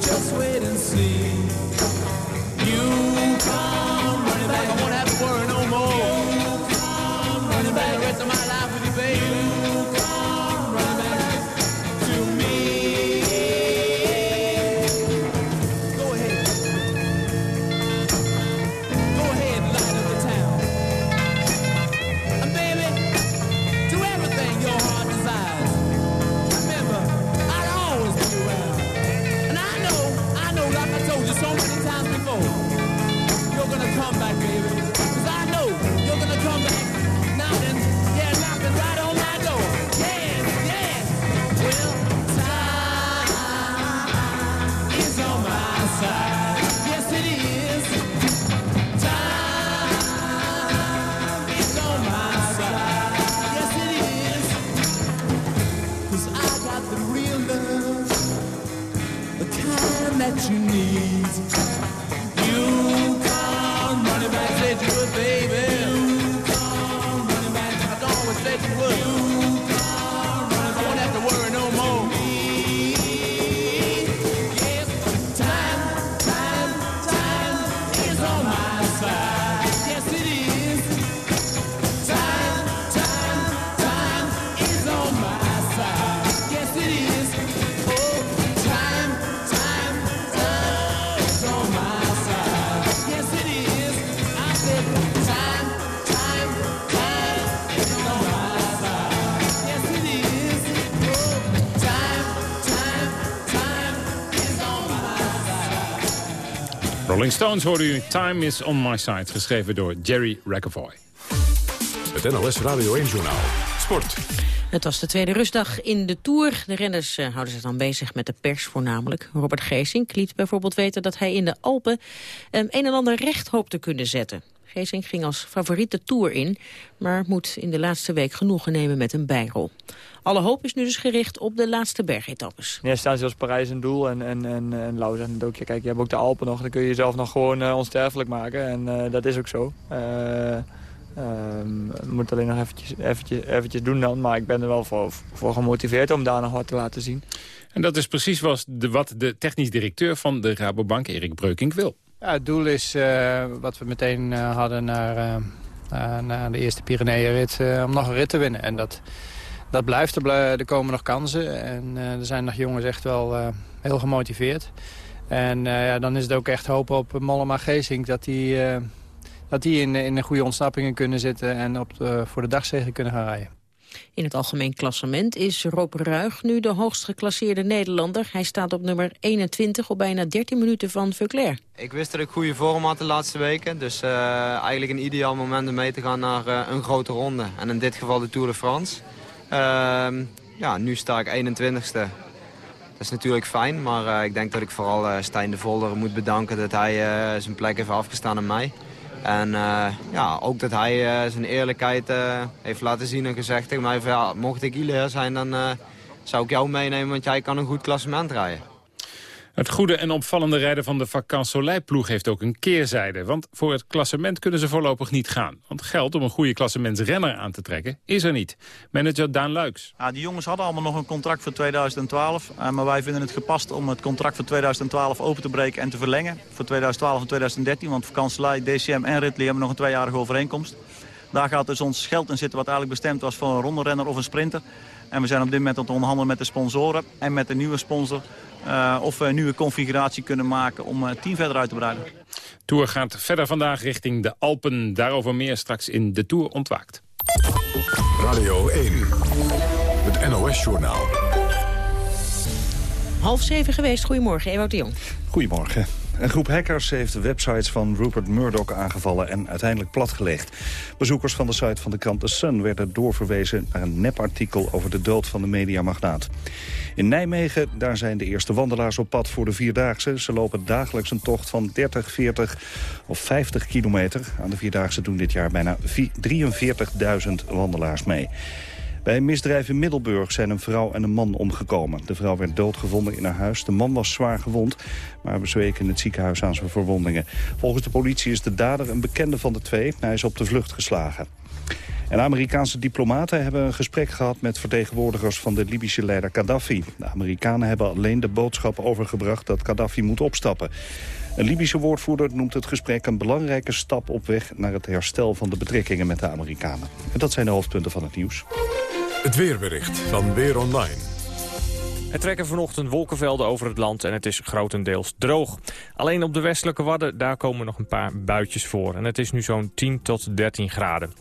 [SPEAKER 30] Just wait and see.
[SPEAKER 4] Rolling Stones hoorde u Time is on my side, geschreven door Jerry Racavoy.
[SPEAKER 3] Het NLS Radio 1 Journaal. Sport.
[SPEAKER 5] Het was de tweede rustdag in de Tour. De renners eh, houden zich dan bezig met de pers voornamelijk. Robert Geesink liet bijvoorbeeld weten dat hij in de Alpen... Um, een en ander recht hoopt te kunnen zetten. Geesink ging als favoriet de Tour in... maar moet in de laatste week genoegen nemen met een bijrol. Alle hoop is nu dus gericht op de laatste bergetappes.
[SPEAKER 31] Ja, staan zoals Parijs een doel en, en, en, en Lau zegt het ook. Ja, kijk, je hebt ook de Alpen nog, dan kun je jezelf nog gewoon uh, onsterfelijk maken. En uh, dat is ook zo. Uh, Um, moet alleen nog eventjes, eventjes, eventjes doen dan. Maar ik ben er wel voor, voor gemotiveerd om daar nog wat te laten zien.
[SPEAKER 4] En dat is precies wat de, wat de technisch directeur van de Rabobank, Erik Breukink, wil.
[SPEAKER 32] Ja, het doel is uh, wat we meteen uh, hadden naar, uh, naar de eerste Pyreneeënrit... om nog een rit te winnen. En dat, dat blijft. Er, er komen nog kansen. En er zijn nog jongens echt wel heel gemotiveerd. En ja, dan is het ook echt hopen op Mollema Geesink... dat die dat in, in een goede ontsnappingen kunnen zitten en op voor de dagzegen kunnen gaan rijden.
[SPEAKER 5] In het algemeen klassement is Rob Ruig nu de hoogst geclasseerde Nederlander. Hij staat op nummer 21 op bijna 13 minuten van Veuclair.
[SPEAKER 33] Ik wist dat ik goede vorm had de laatste weken. Dus uh, eigenlijk een ideaal moment om mee te gaan naar uh, een grote ronde. En in dit geval de Tour de France. Uh, ja, nu sta ik 21ste. Dat is natuurlijk fijn, maar uh, ik denk dat ik vooral Stijn de Volder moet bedanken... dat hij zijn plek heeft afgestaan aan mij. En uh, ja, ook dat hij uh, zijn eerlijkheid uh, heeft laten zien en gezegd tegen mij... Van, ja, mocht ik Iler zijn, dan zou ik jou meenemen, want jij kan een goed klassement rijden.
[SPEAKER 4] Het goede en opvallende rijden van de Vacances Soleil-ploeg heeft ook een keerzijde. Want voor het klassement kunnen ze voorlopig niet gaan. Want geld om een goede klassementsrenner aan te trekken is er niet. Manager Daan Luiks.
[SPEAKER 34] Ja, die jongens hadden allemaal nog een contract voor 2012. Uh, maar wij vinden het gepast om het contract voor 2012 open te breken en te verlengen. Voor 2012 en 2013. Want Vacances Soleil, DCM en Ridley hebben nog een tweejarige overeenkomst. Daar gaat dus ons geld in zitten wat eigenlijk bestemd was voor een ronderenner of een sprinter. En we zijn op dit moment aan het onderhandelen met de sponsoren en met de nieuwe sponsor... Uh, of we een nieuwe configuratie kunnen maken om het team verder uit te breiden.
[SPEAKER 4] Tour gaat verder vandaag richting de Alpen. Daarover meer straks in de Tour ontwaakt.
[SPEAKER 3] Radio 1, het NOS-journaal.
[SPEAKER 5] Half zeven geweest. Goedemorgen, Ewout de Jong.
[SPEAKER 35] Goedemorgen. Een groep hackers heeft de websites van Rupert Murdoch aangevallen en uiteindelijk platgelegd. Bezoekers van de site van de krant The Sun werden doorverwezen naar een nepartikel over de dood van de mediamagnaat. In Nijmegen daar zijn de eerste wandelaars op pad voor de Vierdaagse. Ze lopen dagelijks een tocht van 30, 40 of 50 kilometer. Aan de Vierdaagse doen dit jaar bijna 43.000 wandelaars mee. Bij een misdrijf in Middelburg zijn een vrouw en een man omgekomen. De vrouw werd doodgevonden in haar huis. De man was zwaar gewond, maar bezweek in het ziekenhuis aan zijn verwondingen. Volgens de politie is de dader een bekende van de twee. Hij is op de vlucht geslagen. En Amerikaanse diplomaten hebben een gesprek gehad met vertegenwoordigers van de Libische leider Gaddafi. De Amerikanen hebben alleen de boodschap overgebracht dat Gaddafi moet opstappen. Een Libische woordvoerder noemt het gesprek een belangrijke stap op weg naar het herstel van de betrekkingen met de Amerikanen. En dat zijn de hoofdpunten van het nieuws.
[SPEAKER 3] Het weerbericht van Weer Online.
[SPEAKER 36] Er trekken vanochtend wolkenvelden over het land en het is grotendeels droog. Alleen op de westelijke Wadden, daar komen nog een paar buitjes voor. En het is nu zo'n 10 tot 13 graden.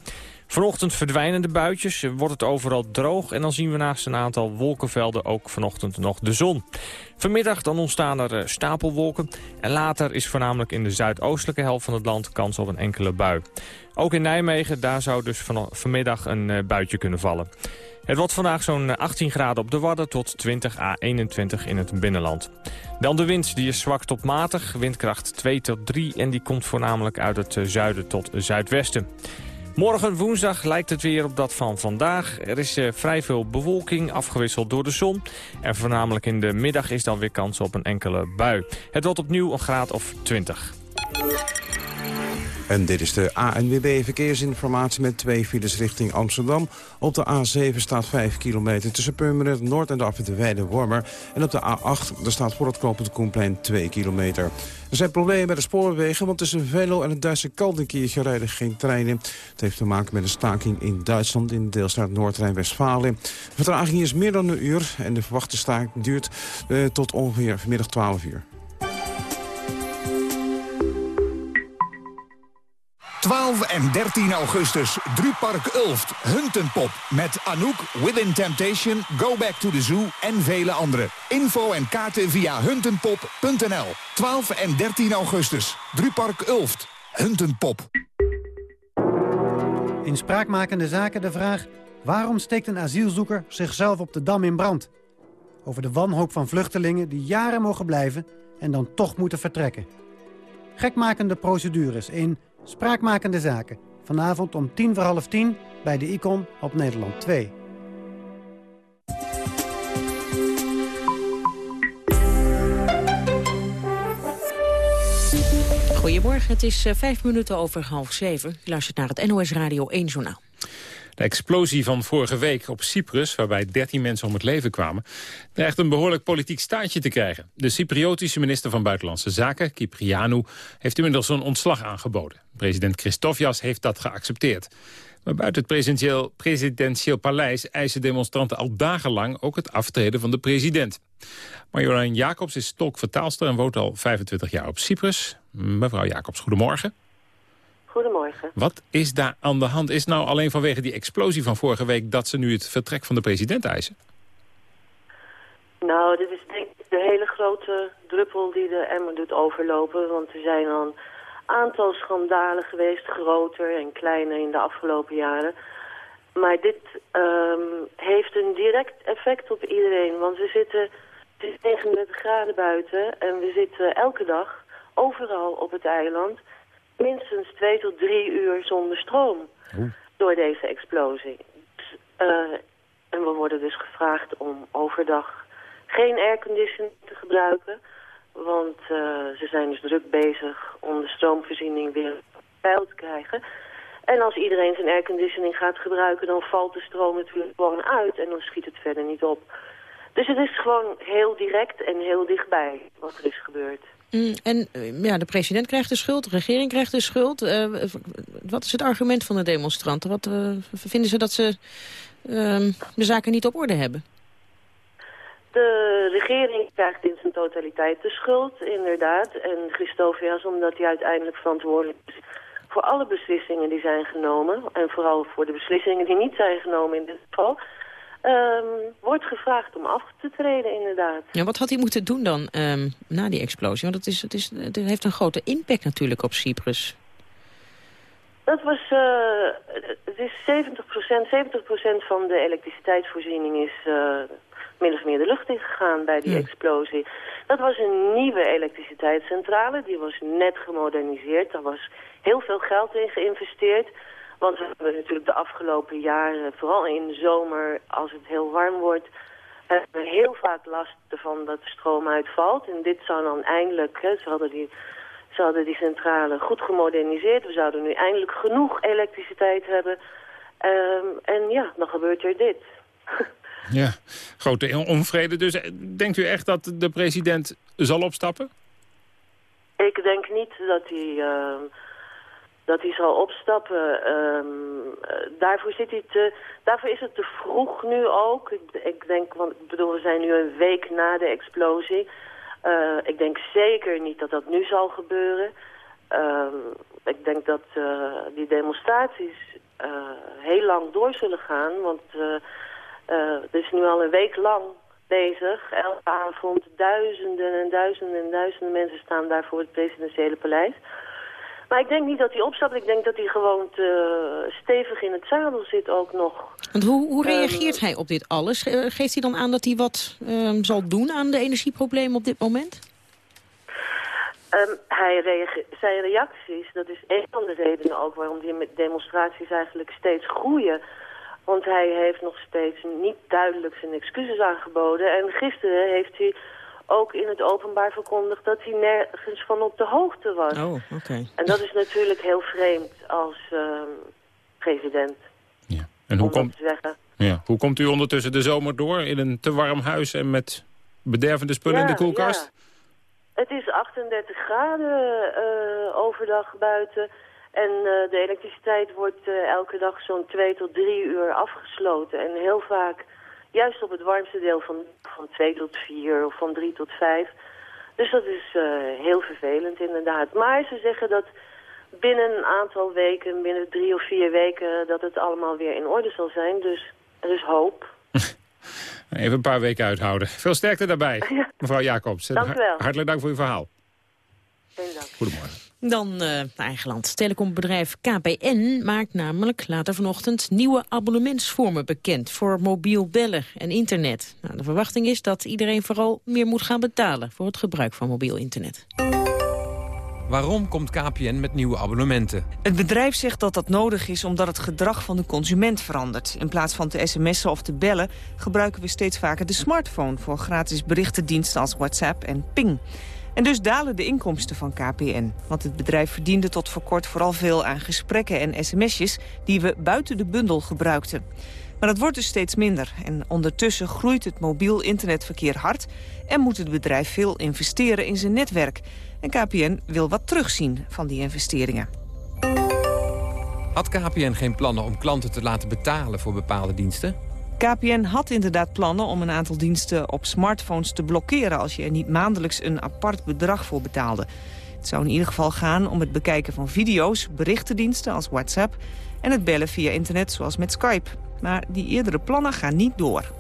[SPEAKER 36] Vanochtend verdwijnen de buitjes, wordt het overal droog... en dan zien we naast een aantal wolkenvelden ook vanochtend nog de zon. Vanmiddag dan ontstaan er eh, stapelwolken... en later is voornamelijk in de zuidoostelijke helft van het land kans op een enkele bui. Ook in Nijmegen, daar zou dus van, vanmiddag een uh, buitje kunnen vallen. Het wordt vandaag zo'n 18 graden op de Wadden tot 20 à 21 in het binnenland. Dan de wind, die is zwak tot matig, windkracht 2 tot 3... en die komt voornamelijk uit het zuiden tot zuidwesten. Morgen woensdag lijkt het weer op dat van vandaag. Er is uh, vrij veel bewolking, afgewisseld door de zon. En voornamelijk in de middag is dan weer kans op een enkele bui. Het wordt opnieuw een graad of 20.
[SPEAKER 37] En dit is de ANWB Verkeersinformatie met twee files richting Amsterdam. Op de A7 staat 5 kilometer tussen Purmerend Noord en de afwit Weide-Wormer. En op de A8 daar staat voor het knooppunt Koenplein 2 kilometer. Er zijn problemen bij de spoorwegen, want tussen Velo en het Duitse Kaldenkiertje rijden geen treinen. Het heeft te maken met een staking in Duitsland in de deelstaat Noord-Rijn-Westfalen. Vertraging is meer dan een uur en de verwachte staking duurt uh, tot ongeveer vanmiddag 12 uur.
[SPEAKER 38] 12 en 13 augustus, Drupark Ulft, Huntenpop. Met Anouk, Within Temptation, Go Back to the Zoo en vele anderen. Info en kaarten via huntenpop.nl. 12 en 13 augustus, Drupark Ulft, Huntenpop.
[SPEAKER 39] In spraakmakende zaken de vraag... waarom steekt een asielzoeker zichzelf op de Dam in brand? Over de wanhoop van vluchtelingen die jaren mogen blijven... en dan toch moeten vertrekken. Gekmakende procedures in Spraakmakende Zaken. Vanavond om tien voor half tien bij de Icon op Nederland 2.
[SPEAKER 5] Goedemorgen, het is eh, vijf minuten over half zeven. U luistert naar het NOS Radio 1 Journaal.
[SPEAKER 4] De explosie van vorige week op Cyprus, waarbij 13 mensen om het leven kwamen... dreigt een behoorlijk politiek staartje te krijgen. De Cypriotische minister van Buitenlandse Zaken, Kyprianou... heeft inmiddels een ontslag aangeboden. President Christofias heeft dat geaccepteerd. Maar buiten het presidentieel, presidentieel paleis eisen demonstranten al dagenlang ook het aftreden van de president. Marjolein Jacobs is tolk-vertaalster en woont al 25 jaar op Cyprus. Mevrouw Jacobs, goedemorgen.
[SPEAKER 40] Goedemorgen.
[SPEAKER 4] Wat is daar aan de hand? Is nou alleen vanwege die explosie van vorige week... dat ze nu het vertrek van de president eisen?
[SPEAKER 40] Nou, dit is denk ik de hele grote druppel die de emmer doet overlopen. Want er zijn al een aantal schandalen geweest, groter en kleiner in de afgelopen jaren. Maar dit um, heeft een direct effect op iedereen. Want we zitten, het is 39 graden buiten en we zitten elke dag overal op het eiland minstens twee tot drie uur zonder stroom door deze explosie. Dus, uh, en we worden dus gevraagd om overdag geen airconditioning te gebruiken. Want uh, ze zijn dus druk bezig om de stroomvoorziening weer op peil te krijgen. En als iedereen zijn airconditioning gaat gebruiken, dan valt de stroom natuurlijk gewoon uit en dan schiet het verder niet op. Dus het is gewoon heel direct en heel dichtbij wat er is gebeurd.
[SPEAKER 5] Mm, en eh, ja, de president krijgt de schuld, de regering krijgt de schuld. Uh, wat is het argument van de demonstranten? Wat uh, vinden ze dat ze uh, de zaken niet op orde hebben?
[SPEAKER 40] De regering krijgt in zijn totaliteit de schuld, inderdaad. En Christofias, omdat hij uiteindelijk verantwoordelijk is voor alle beslissingen die zijn genomen. En vooral voor de beslissingen die niet zijn genomen in dit geval um, wordt gevraagd om af te treden, inderdaad.
[SPEAKER 5] Ja, wat had hij moeten doen dan um, na die explosie? Want het, is, het, is, het heeft een grote impact natuurlijk op Cyprus.
[SPEAKER 40] Dat was, uh, het is 70 70% van de elektriciteitsvoorziening is uh, min of meer de lucht ingegaan bij die explosie. Dat was een nieuwe elektriciteitscentrale, die was net gemoderniseerd. Daar was heel veel geld in geïnvesteerd. Want we hebben natuurlijk de afgelopen jaren, vooral in de zomer, als het heel warm wordt, hebben we heel vaak last ervan dat de stroom uitvalt. En dit zou dan eindelijk, hè, ze, hadden die, ze hadden die centrale goed gemoderniseerd. We zouden nu eindelijk genoeg elektriciteit hebben. Um, en ja, dan gebeurt er dit. [LAUGHS]
[SPEAKER 4] ja, grote onvrede. Dus denkt u echt dat de president zal opstappen?
[SPEAKER 40] Ik denk niet dat hij... Uh, dat hij zal opstappen. Um, daarvoor, zit hij daarvoor is het te vroeg nu ook. Ik, denk, want ik bedoel, we zijn nu een week na de explosie. Uh, ik denk zeker niet dat dat nu zal gebeuren. Um, ik denk dat uh, die demonstraties heel lang door zullen gaan. Want het is nu al een week lang bezig. Elke avond duizenden en duizenden en duizenden mensen staan daar voor het presidentiële paleis. Maar ik denk niet dat hij opstapt. Ik denk dat hij gewoon te stevig in het zadel zit ook nog.
[SPEAKER 5] Want hoe, hoe reageert um, hij op dit alles? Geeft hij dan aan dat hij wat um, zal doen aan de energieproblemen op dit moment?
[SPEAKER 40] Um, hij reage zijn reacties, dat is een van de redenen ook waarom die demonstraties eigenlijk steeds groeien. Want hij heeft nog steeds niet duidelijk zijn excuses aangeboden. En gisteren heeft hij ook in het openbaar verkondigd dat hij nergens van op de hoogte was.
[SPEAKER 5] Oh, oké.
[SPEAKER 40] En dat is natuurlijk heel vreemd als uh, president.
[SPEAKER 4] Ja. En hoe, komt, ja. hoe komt u ondertussen de zomer door in een te warm huis en met bedervende spullen
[SPEAKER 40] ja,
[SPEAKER 4] in de koelkast?
[SPEAKER 40] Ja. Het is 38 graden uh, overdag buiten. En uh, de elektriciteit wordt uh, elke dag zo'n 2 tot 3 uur afgesloten. En heel vaak Juist op het warmste deel van, van 2 tot 4 of van 3 tot 5. Dus dat is uh, heel vervelend inderdaad. Maar ze zeggen dat binnen een aantal weken, binnen drie of vier weken, dat het allemaal weer in orde zal zijn. Dus er is hoop. [LAUGHS]
[SPEAKER 4] Even een paar weken uithouden. Veel sterkte daarbij, [LAUGHS] mevrouw Jacobs.
[SPEAKER 40] Dank u wel.
[SPEAKER 4] Hartelijk dank voor uw verhaal.
[SPEAKER 40] Geen dank.
[SPEAKER 4] Goedemorgen.
[SPEAKER 5] Dan eh, naar eigen land. Telecombedrijf KPN maakt namelijk later vanochtend nieuwe abonnementsvormen bekend voor mobiel bellen en internet. Nou, de verwachting is dat iedereen vooral meer moet gaan betalen voor het gebruik van mobiel internet.
[SPEAKER 41] Waarom komt KPN met nieuwe abonnementen?
[SPEAKER 42] Het bedrijf zegt dat dat nodig is omdat het gedrag van de consument verandert. In plaats van te sms'en of te bellen gebruiken we steeds vaker de smartphone... voor gratis berichtendiensten als WhatsApp en Ping. En dus dalen de inkomsten van KPN. Want het bedrijf verdiende tot voor kort vooral veel aan gesprekken en sms'jes... die we buiten de bundel gebruikten. Maar dat wordt dus steeds minder. En ondertussen groeit het mobiel internetverkeer hard... en moet het bedrijf veel investeren in zijn netwerk. En KPN wil wat terugzien van die investeringen.
[SPEAKER 41] Had KPN geen plannen om klanten te laten betalen voor bepaalde diensten?
[SPEAKER 42] KPN had inderdaad plannen om een aantal diensten op smartphones te blokkeren... als je er niet maandelijks een apart bedrag voor betaalde. Het zou in ieder geval gaan om het bekijken van video's, berichtendiensten als WhatsApp... en het bellen via internet zoals met Skype. Maar die eerdere plannen gaan niet door.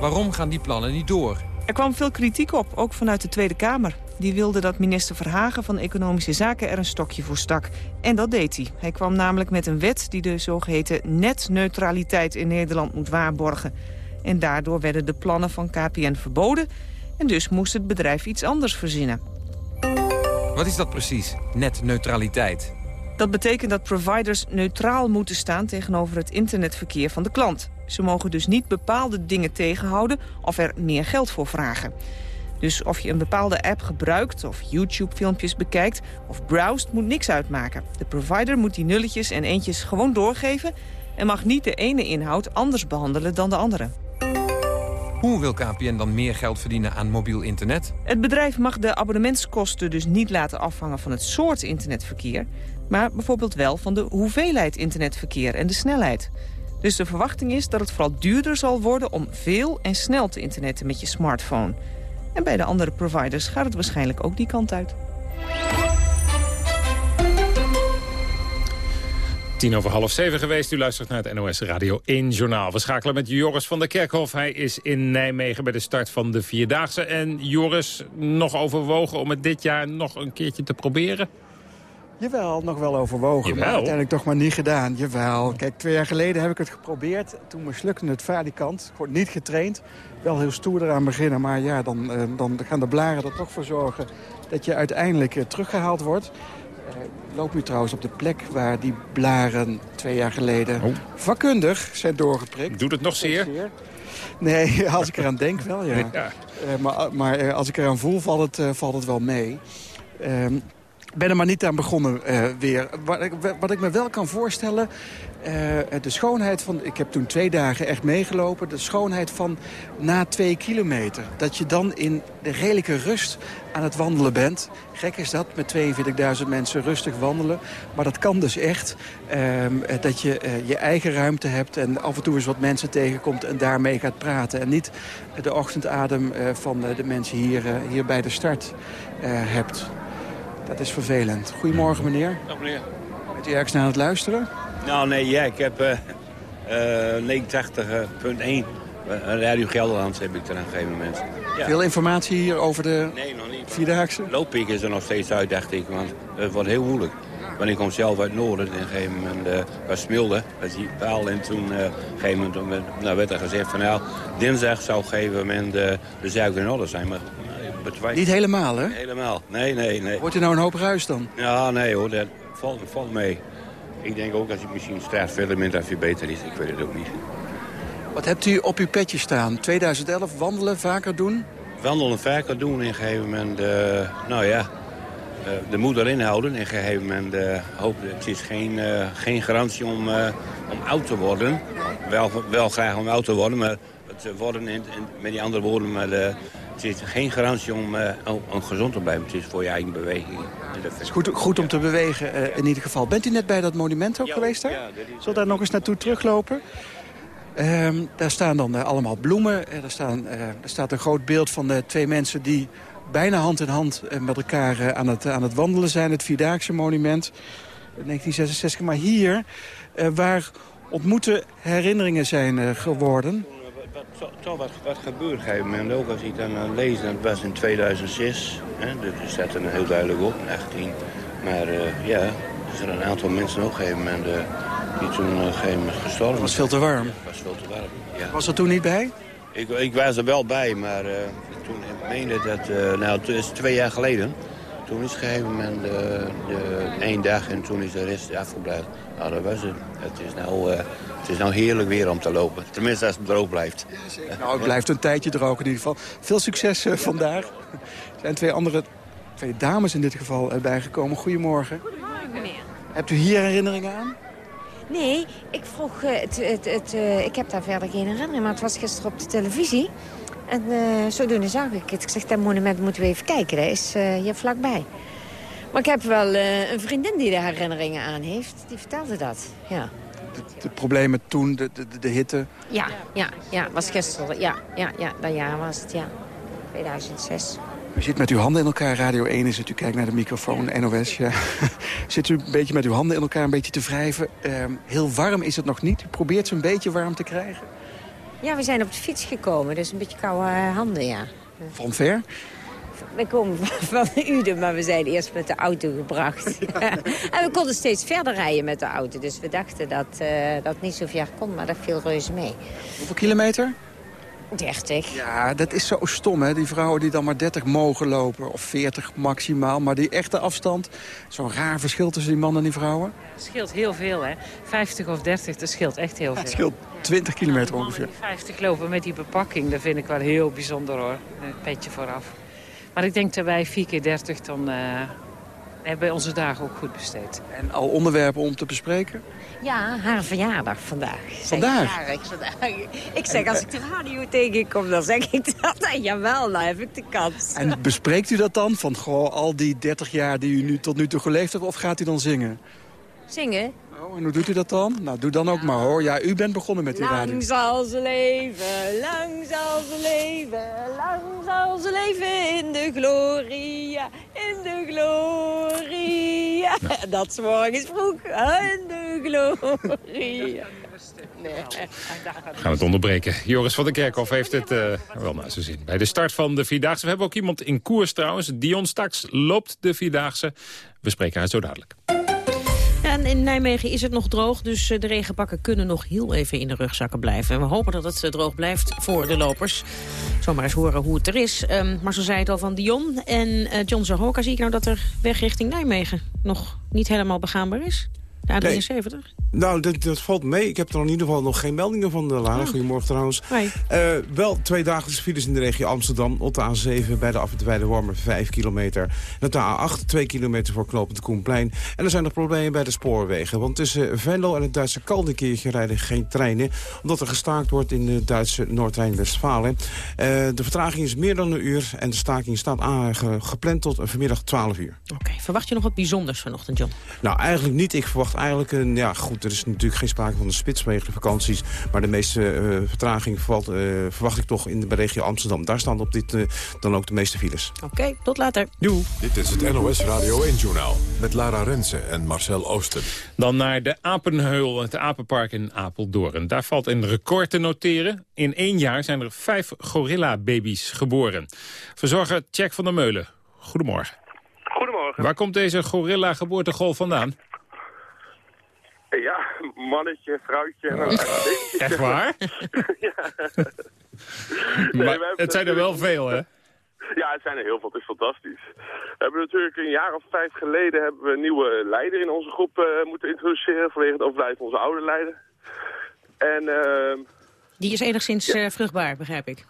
[SPEAKER 41] Waarom gaan die plannen niet door?
[SPEAKER 42] Er kwam veel kritiek op, ook vanuit de Tweede Kamer. Die wilde dat minister Verhagen van Economische Zaken er een stokje voor stak. En dat deed hij. Hij kwam namelijk met een wet die de zogeheten netneutraliteit in Nederland moet waarborgen. En daardoor werden de plannen van KPN verboden... en dus moest het bedrijf iets anders verzinnen.
[SPEAKER 41] Wat is dat precies, netneutraliteit?
[SPEAKER 42] Dat betekent dat providers neutraal moeten staan tegenover het internetverkeer van de klant. Ze mogen dus niet bepaalde dingen tegenhouden of er meer geld voor vragen. Dus of je een bepaalde app gebruikt of YouTube-filmpjes bekijkt of browst moet niks uitmaken. De provider moet die nulletjes en eentjes gewoon doorgeven... en mag niet de ene inhoud anders behandelen dan de andere.
[SPEAKER 41] Hoe wil KPN dan meer geld verdienen aan mobiel internet?
[SPEAKER 42] Het bedrijf mag de abonnementskosten dus niet laten afhangen van het soort internetverkeer... maar bijvoorbeeld wel van de hoeveelheid internetverkeer en de snelheid. Dus de verwachting is dat het vooral duurder zal worden om veel en snel te internetten met je smartphone... En bij de andere providers gaat het waarschijnlijk ook die kant uit.
[SPEAKER 4] Tien over half zeven geweest. U luistert naar het NOS Radio 1 Journaal. We schakelen met Joris van der Kerkhof. Hij is in Nijmegen bij de start van de Vierdaagse. En Joris, nog overwogen om het dit jaar nog een keertje te proberen?
[SPEAKER 10] Jawel, nog wel overwogen,
[SPEAKER 4] Jawel.
[SPEAKER 10] maar uiteindelijk toch maar niet gedaan. Jawel. Kijk, twee jaar geleden heb ik het geprobeerd. Toen mislukte het valikant. Ik word niet getraind. Wel heel stoer eraan beginnen, maar ja, dan, eh, dan gaan de blaren er toch voor zorgen... dat je uiteindelijk eh, teruggehaald wordt. Eh, Ik loop nu trouwens op de plek waar die blaren twee jaar geleden... vakkundig zijn doorgeprikt.
[SPEAKER 4] Doet het nog zeer?
[SPEAKER 10] Nee, [LAUGHS] als ik eraan denk wel, ja.
[SPEAKER 4] Ja.
[SPEAKER 10] Eh, maar maar eh, als ik eraan voel, valt het, eh, valt het wel mee. Ehm, ben er maar niet aan begonnen eh, weer. Wat ik, wat ik me wel kan voorstellen... eh, de schoonheid van... Ik heb toen twee dagen echt meegelopen. De schoonheid van na twee kilometer. Dat je dan in de redelijke rust aan het wandelen bent. Gek is dat, met 42.000 mensen rustig wandelen. Maar dat kan dus echt. Ehm, eh, dat je je eigen ruimte hebt en af en toe eens wat mensen tegenkomt... en daarmee gaat praten. En niet de ochtendadem van de mensen hier, hier bij de start hebt. Dat is vervelend. Goedemorgen, meneer.
[SPEAKER 43] Dag meneer.
[SPEAKER 10] Bent u ergens naar het luisteren?
[SPEAKER 43] Nou nee, ja, ik heb eh, eh, 89.1 Radio Gelderland heb ik er aan gegeven moment. Ja.
[SPEAKER 10] Veel informatie hier over de
[SPEAKER 43] Nee, nog niet.
[SPEAKER 10] Vierdaagse?
[SPEAKER 43] Is er nog steeds uit, dacht ik, want het wordt heel moeilijk. Want ik kom zelf uit Noorden en op een gegeven moment uh, was Smilde, was die paal. En toen, uh, een gegeven moment nou, werd er gezegd van nou, dinsdag zou op een gegeven moment uh, de zaak in orde zijn. Maar, betwijfel-
[SPEAKER 10] Niet helemaal, hè?
[SPEAKER 43] Helemaal, nee, nee, nee.
[SPEAKER 10] Wordt er nou een hoop ruis dan?
[SPEAKER 43] Ja, nee hoor, dat valt, valt mee. Ik denk ook als ik misschien straat verder bent dat je beter is. Ik weet het ook niet.
[SPEAKER 10] Wat hebt u op uw petje staan? 2011 wandelen, vaker doen?
[SPEAKER 43] Wandelen vaker doen in een gegeven moment, uh, nou ja, uh, de moed erin houden. In een gegeven moment uh, hoop het is geen, geen garantie om, om oud te worden. Wel, wel graag om oud te worden, maar het worden in, in, met die andere woorden, maar het is geen garantie om, om, om, gezond te blijven. Het is voor je eigen beweging.
[SPEAKER 10] Het is goed, goed om te bewegen in ieder geval. Bent u net bij dat monument ook
[SPEAKER 43] ja,
[SPEAKER 10] geweest daar?
[SPEAKER 43] Ja,
[SPEAKER 10] Zal daar nog eens naartoe teruglopen? Um, daar staan dan uh, allemaal bloemen. Er, staan, uh, er staat een groot beeld van de twee mensen die bijna hand in hand eh, met elkaar eh, aan, het, aan het wandelen zijn. Het Vierdaagse monument, 1966. Maar hier, eh, waar ontmoeten herinneringen zijn eh, geworden...
[SPEAKER 43] Zo wat, wat gebeurt op een gegeven moment ook als ik dan uh, lees, dat was in 2006. Hè, er staat er heel duidelijk op, 18. Maar uh, ja, er zijn een aantal mensen ook op een gegeven moment uh, die toen op een gegeven moment gestorven
[SPEAKER 10] Het was veel te warm.
[SPEAKER 43] Het was veel te warm, ja.
[SPEAKER 10] Was er toen niet bij?
[SPEAKER 43] Ik, ik was er wel bij, maar uh, toen ik meende dat, nou het is twee jaar geleden. Toen is gegeven moment uh, de, één dag en toen is de rest afgebleven. Nou, dat was het. Het is nou, uh, het is nou heerlijk weer om te lopen. Tenminste als het droog blijft.
[SPEAKER 10] Ja, nou, het blijft een tijdje droog in ieder geval. Veel succes uh, vandaag. Er zijn twee andere, twee dames in dit geval bijgekomen. Goedemorgen.
[SPEAKER 44] Goedemorgen, meneer.
[SPEAKER 10] Hebt u hier herinneringen aan?
[SPEAKER 44] Nee, ik vroeg, het, het, het, ik heb daar verder geen herinnering, maar het was gisteren op de televisie. En uh, zodoende zag ik het. Ik zeg, dat monument moeten we even kijken. Dat is uh, hier vlakbij. Maar ik heb wel uh, een vriendin die er herinneringen aan heeft. Die vertelde dat, ja.
[SPEAKER 10] De, de problemen toen, de, de, de hitte?
[SPEAKER 44] Ja, ja, ja, was gisteren. Ja, ja, ja, dat jaar was het, ja. 2006.
[SPEAKER 10] U zit met uw handen in elkaar, Radio 1 is het. U kijkt naar de microfoon, NOS. Ja. [LAUGHS] zit u een beetje met uw handen in elkaar een beetje te wrijven. heel warm is het nog niet. U probeert ze een beetje warm te krijgen.
[SPEAKER 44] Ja, we zijn op de fiets gekomen, dus een beetje koude handen, ja.
[SPEAKER 10] Van ver?
[SPEAKER 44] We komen [LAUGHS] van Uden, maar we zijn eerst met de auto gebracht. [LAUGHS] Ja. [LAUGHS] en we konden steeds verder rijden met de auto. Dus we dachten dat uh, dat niet zo ver kon, maar dat viel reuze mee.
[SPEAKER 10] Hoeveel kilometer?
[SPEAKER 44] 30.
[SPEAKER 10] Ja, dat is zo stom, hè. Die vrouwen die dan maar 30 mogen lopen, of 40 maximaal. Maar die echte afstand, zo'n raar verschil tussen die mannen en die vrouwen.
[SPEAKER 45] Het scheelt heel veel, hè. 50 of 30, dat scheelt echt heel veel.
[SPEAKER 10] Het scheelt 20 kilometer ongeveer.
[SPEAKER 45] 50 lopen met die bepakking, dat vind ik wel heel bijzonder, hoor. Een petje vooraf. Maar ik denk dat wij 4 keer 30 dan... Uh, hebben onze dagen ook goed besteed.
[SPEAKER 10] En al onderwerpen om te bespreken?
[SPEAKER 44] Ja, haar verjaardag vandaag.
[SPEAKER 10] Vandaag?
[SPEAKER 44] vandaag. Ik zeg, als ik de radio tegenkom, dan zeg ik dat. En jawel, nou heb ik de kans.
[SPEAKER 10] En bespreekt u dat dan? Van gewoon al die 30 jaar die u nu tot nu toe geleefd hebt? Of gaat u dan zingen?
[SPEAKER 44] Zingen?
[SPEAKER 10] Oh, en hoe doet u dat dan? Nou, doe dan ook maar hoor. Ja, u bent begonnen met die radio.
[SPEAKER 44] Lang zal ze leven, lang zal ze leven, lang zal ze leven in de gloria, in de gloria. [LAUGHS] Dat is morgens vroeg, in de gloria.
[SPEAKER 4] Nee. Gaan we het onderbreken. Joris van der Kerkhof heeft het uh, wel naar zijn zin. Bij de start van de Vierdaagse. We hebben ook iemand in koers trouwens. Dion Staks loopt de Vierdaagse. We spreken haar zo dadelijk.
[SPEAKER 5] In Nijmegen is het nog droog, dus de regenpakken kunnen nog heel even in de rugzakken blijven. En we hopen dat het droog blijft voor de lopers. Zomaar eens horen hoe het er is. Um, maar zo zei het al van Dion en uh, John Zahoka. Zie ik nou dat er weg richting Nijmegen nog niet helemaal begaanbaar is? De A73?
[SPEAKER 37] Nee. Nou, dat, dat, valt mee. Ik heb er in ieder geval nog geen meldingen van, de Lara. Oh. Goedemorgen trouwens. Uh, wel twee dagelijkse files in de regio Amsterdam. Op de A7 bij de Afwitwijde Wormer 5 kilometer. En op de A8 2 kilometer voor knopend Koenplein. En er zijn nog problemen bij de spoorwegen. Want tussen Venlo en het Duitse Kaldenkeertje rijden geen treinen. Omdat er gestaakt wordt in de Duitse Noord-Rijn-Westfalen. Uh, de vertraging is meer dan een uur. En de staking staat gepland tot vanmiddag 12 uur.
[SPEAKER 5] Oké, okay. verwacht je nog wat bijzonders vanochtend, John?
[SPEAKER 37] Nou, eigenlijk niet. Ik verwacht eigenlijk een... Ja, goed, er is natuurlijk geen sprake van de spits vanwege de vakanties. Maar de meeste uh, vertraging valt, uh, verwacht ik toch in de regio Amsterdam. Daar staan op dit uh, dan ook de meeste files.
[SPEAKER 5] Oké, okay, tot later.
[SPEAKER 37] Doei.
[SPEAKER 3] Dit is het NOS Radio 1-journaal met Lara Rensen en Marcel Oosten.
[SPEAKER 4] Dan naar de Apenheul, het Apenpark in Apeldoorn. Daar valt een record te noteren. In één jaar zijn er vijf gorilla-baby's geboren. Verzorger Jack van der Meulen, goedemorgen.
[SPEAKER 46] Goedemorgen.
[SPEAKER 4] Waar komt deze gorilla-geboortegolf vandaan?
[SPEAKER 46] Ja, mannetje, vrouwtje. En
[SPEAKER 4] Echt waar? [LAUGHS]
[SPEAKER 46] ja. [LAUGHS]
[SPEAKER 4] maar het zijn er wel veel, hè?
[SPEAKER 46] Ja, het zijn er heel veel. Het is fantastisch. We hebben natuurlijk een jaar of vijf geleden hebben we een nieuwe leider in onze groep uh, moeten introduceren vanwege het overlijden van onze oude leider. En, uh,
[SPEAKER 5] Die is enigszins ja. uh, vruchtbaar, begrijp ik.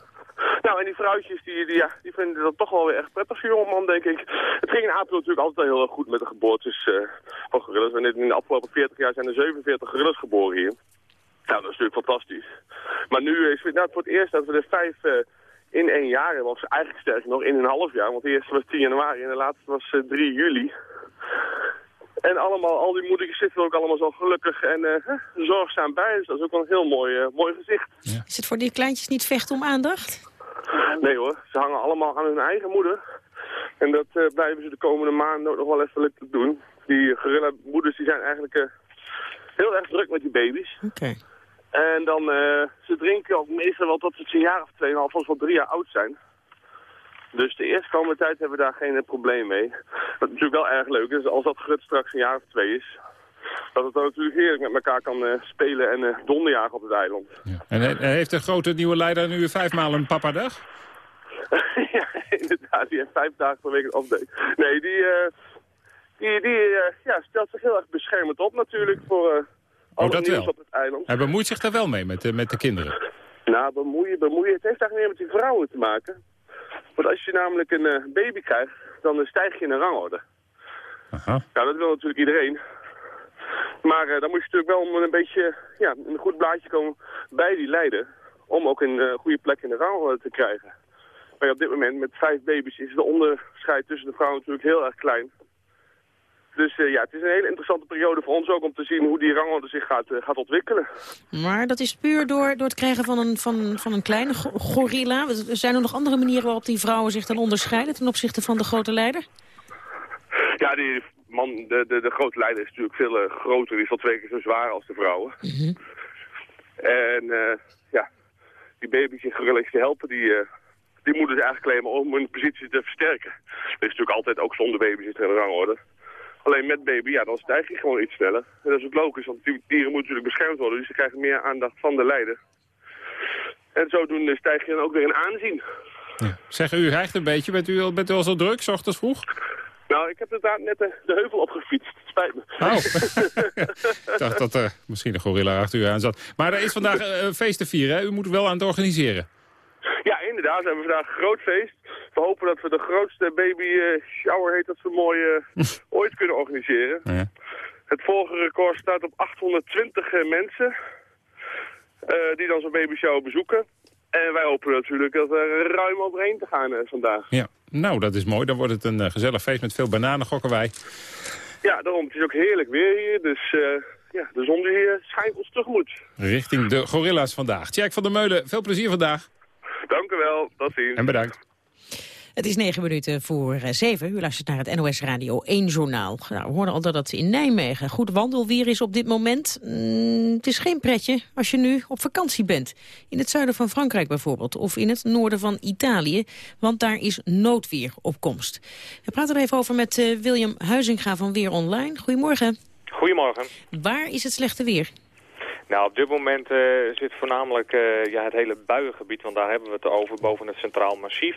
[SPEAKER 46] Nou, en die vrouwtjes, die, die, ja, die vinden dat toch wel weer echt prettig voor jongeman, denk ik. Het ging in Apeldoorn natuurlijk altijd heel erg goed met de geboortes uh, van gorillas. En in de afgelopen 40 jaar zijn er 47 gorillas geboren hier. Nou, dat is natuurlijk fantastisch. Maar nu is het nou, voor het eerst dat we er vijf uh, in één jaar hebben. Of eigenlijk sterker nog, in een half jaar. Want de eerste was 10 januari en de laatste was uh, 3 juli. En allemaal, al die moedertjes zitten er ook allemaal zo gelukkig en uh, zorgzaam bij. Dus dat is ook wel een heel mooi, uh, mooi gezicht.
[SPEAKER 5] Is het voor die kleintjes niet vecht om aandacht? [LAUGHS]
[SPEAKER 46] Nee hoor, ze hangen allemaal aan hun eigen moeder. En dat eh, blijven ze de komende maanden nog wel even doen. Die gorilla-moeders die zijn eigenlijk eh, heel erg druk met die baby's.
[SPEAKER 5] Oké.
[SPEAKER 46] En dan, eh, ze drinken ook meestal wel tot ze een jaar of tweeënhalf, soms wel drie jaar oud zijn. Dus de eerste komende tijd hebben we daar geen probleem mee. Wat natuurlijk wel erg leuk is, als dat gut straks een jaar of twee is... dat het dan natuurlijk heerlijk met elkaar kan eh, spelen en uh, donderjagen op het eiland.
[SPEAKER 4] En he- heeft de grote nieuwe leider nu vijfmaal een papadag? [LAUGHS]
[SPEAKER 46] ja, inderdaad, die heeft vijf dagen per week een update. Nee, die, eh, die, die eh, ja, stelt zich heel erg beschermend op natuurlijk voor eh alle
[SPEAKER 4] Oh, dat wel.
[SPEAKER 46] op het eiland.
[SPEAKER 4] Hij bemoeit zich daar wel mee met, de- met de kinderen.
[SPEAKER 46] Nou, bemoeien, bemoeien. Het heeft eigenlijk meer met die vrouwen te maken. Want als je namelijk een eh, baby krijgt, dan eh, stijg je in een rangorde.
[SPEAKER 4] Aha.
[SPEAKER 46] Nou, dat wil natuurlijk iedereen. Maar eh, dan moet je natuurlijk wel om een beetje ja, een goed blaadje komen bij die leider. Om ook een eh, goede plek in de rangorde te krijgen. Maar op dit moment met vijf baby's is de onderscheid tussen de vrouwen natuurlijk heel erg klein. Dus eh, ja, het is een hele interessante periode voor ons ook om te zien hoe die rangorde zich gaat, eh, gaat ontwikkelen.
[SPEAKER 5] Maar dat is puur door, door het krijgen van een, van, van een kleine go- gorilla. Zijn er nog andere manieren waarop die vrouwen zich dan onderscheiden... ten opzichte van de grote leider?
[SPEAKER 46] Ja, die man, de, de, de grote leider is natuurlijk veel eh, groter. Die is al twee keer zo zwaar als de vrouwen. En eh, ja, die baby's in gorillas te helpen, die, eh, die moeten ze eigenlijk claimen om hun positie te versterken. Er is natuurlijk altijd, ook zonder baby's is er een rangorde. Alleen met baby, ja, dan stijg je gewoon iets sneller. En dat is ook logisch, want die dieren moeten natuurlijk beschermd worden. Dus ze krijgen meer aandacht van de leider. En zodoende stijg je dan ook weer in aanzien.
[SPEAKER 4] Zeg, u hijgt een beetje. Bent u, al- bent u al zo druk, s ochtends vroeg?
[SPEAKER 46] Nou, ik heb inderdaad net de, de heuvel opgefietst. Spijt me.
[SPEAKER 4] Oh. [LAUGHS] Ik dacht dat er misschien een gorilla achter u aan zat. Maar er is vandaag eh, een feest te vieren. Hè? U moet wel aan het organiseren.
[SPEAKER 46] Ja, inderdaad. We hebben vandaag een groot feest. We hopen dat we de grootste baby eh, shower, heet dat zo mooi, eh, [LAUGHS] ooit kunnen organiseren.
[SPEAKER 4] Ja.
[SPEAKER 46] Het vorige record staat op 820 eh, mensen eh, die dan zo'n baby shower bezoeken. En wij hopen natuurlijk dat er ruim overheen te gaan eh, vandaag.
[SPEAKER 4] Ja. Nou, dat is mooi. Dan wordt het een eh, gezellig feest met veel bananen, gokken wij.
[SPEAKER 46] Ja, daarom. Het is ook heerlijk weer hier. Dus eh, ja, de zon die hier schijnt ons tegemoet.
[SPEAKER 4] Richting de gorilla's vandaag. Tjerk van der Meulen, veel plezier vandaag.
[SPEAKER 46] Dank u wel. Tot ziens.
[SPEAKER 4] En bedankt.
[SPEAKER 5] Het is negen minuten voor eh, zeven. U luistert naar het NOS Radio 1 Journaal. Nou, we hoorden al dat het in Nijmegen goed wandelweer is op dit moment. Mm, het is geen pretje als je nu op vakantie bent. In het zuiden van Frankrijk bijvoorbeeld. Of in het noorden van Italië. Want daar is noodweer op komst. We praten er even over met eh, William Huizinga van Weer Online. Goedemorgen.
[SPEAKER 47] Goedemorgen.
[SPEAKER 5] Waar is het slechte weer?
[SPEAKER 47] Nou, op dit moment eh, zit voornamelijk eh, ja, het hele buiengebied, want daar hebben we het over, boven het Centraal Massief.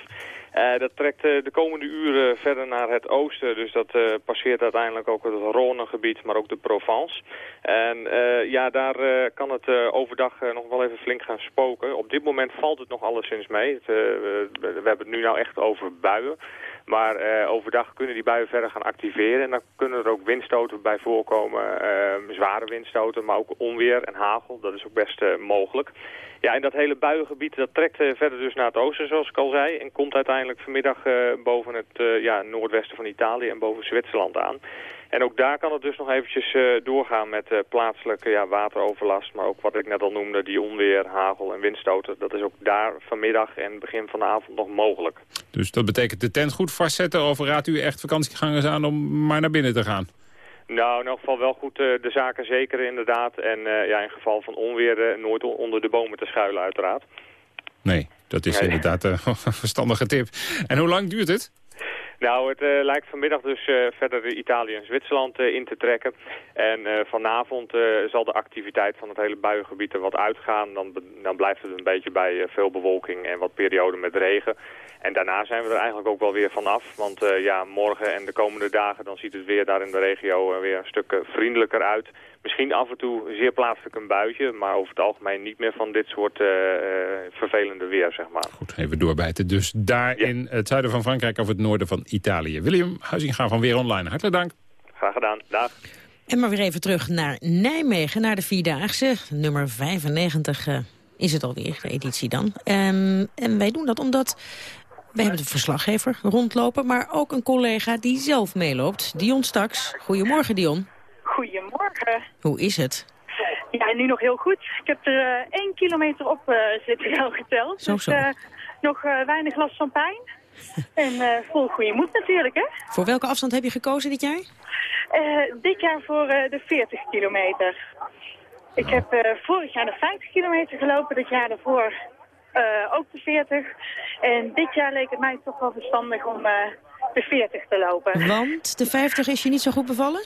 [SPEAKER 47] Eh, dat trekt de komende uren verder naar het oosten, dus dat passeert uiteindelijk ook het Rhônegebied, maar ook de Provence. En ja, daar kan het overdag nog wel even flink gaan spoken. Op dit moment valt het nog alleszins mee. We, we hebben het nu nou echt over buien. Maar eh, overdag kunnen die buien verder gaan activeren. En dan kunnen er ook windstoten bij voorkomen. eh, zware windstoten, maar ook onweer en hagel. Dat is ook best eh, mogelijk. Ja, en dat hele buiengebied dat trekt eh, verder dus naar het oosten, zoals ik al zei. En komt uiteindelijk vanmiddag boven het ja, noordwesten van Italië en boven Zwitserland aan. En ook daar kan het dus nog eventjes eh, doorgaan met eh, plaatselijke ja, wateroverlast. Maar ook wat ik net al noemde, die onweer, hagel en windstoten. Dat is ook daar vanmiddag en begin van de avond nog mogelijk.
[SPEAKER 4] Dus dat betekent de tent goed vastzetten... of raadt u echt vakantiegangers aan om maar naar binnen te gaan?
[SPEAKER 47] Nou, in elk geval wel goed eh, de zaken zeker inderdaad. En ja, in geval van onweer nooit on- onder de bomen te schuilen uiteraard.
[SPEAKER 4] Nee, dat is
[SPEAKER 47] Nee.
[SPEAKER 4] inderdaad [LAUGHS] een verstandige tip. En hoe lang duurt het?
[SPEAKER 47] Nou, het eh, lijkt vanmiddag dus eh, verder Italië en Zwitserland eh, in te trekken. En vanavond zal de activiteit van het hele buiengebied er wat uitgaan. Dan, dan blijft het een beetje bij veel bewolking en wat perioden met regen. En daarna zijn we er eigenlijk ook wel weer vanaf. Want ja, morgen en de komende dagen dan ziet het weer daar in de regio weer een stuk vriendelijker uit. Misschien af en toe zeer plaatselijk een buitje, maar over het algemeen niet meer van dit soort eh, eh, vervelende weer, zeg maar.
[SPEAKER 4] Even doorbijten. Dus daar in het zuiden van Frankrijk of het noorden van Italië. William Huizinga van Weer Online. Hartelijk dank.
[SPEAKER 47] Graag gedaan. Dag.
[SPEAKER 5] En maar weer even terug naar Nijmegen, naar de Vierdaagse. Nummer 95 eh, is het alweer, de editie dan. Ehm, en wij doen dat omdat we hebben de verslaggever rondlopen... maar ook een collega die zelf meeloopt, Dion Staks. Goedemorgen, Dion.
[SPEAKER 48] Goedemorgen.
[SPEAKER 5] Hoe is het?
[SPEAKER 48] Ja, nu nog heel goed. Ik heb er eh, één kilometer op eh, zitten al geteld.
[SPEAKER 5] Zo,
[SPEAKER 48] dus
[SPEAKER 5] zo.
[SPEAKER 48] eh, nog eh, weinig last van pijn. [LAUGHS] En eh, vol goede moed natuurlijk, hè?
[SPEAKER 5] Voor welke afstand heb je gekozen dit jaar?
[SPEAKER 48] Eh, dit jaar voor eh, de 40 kilometer. Ik heb eh, vorig jaar de 50 kilometer gelopen, dit jaar daarvoor eh, ook de 40. En dit jaar leek het mij toch wel verstandig om eh, de 40 te lopen.
[SPEAKER 5] Want de 50 is je niet zo goed bevallen?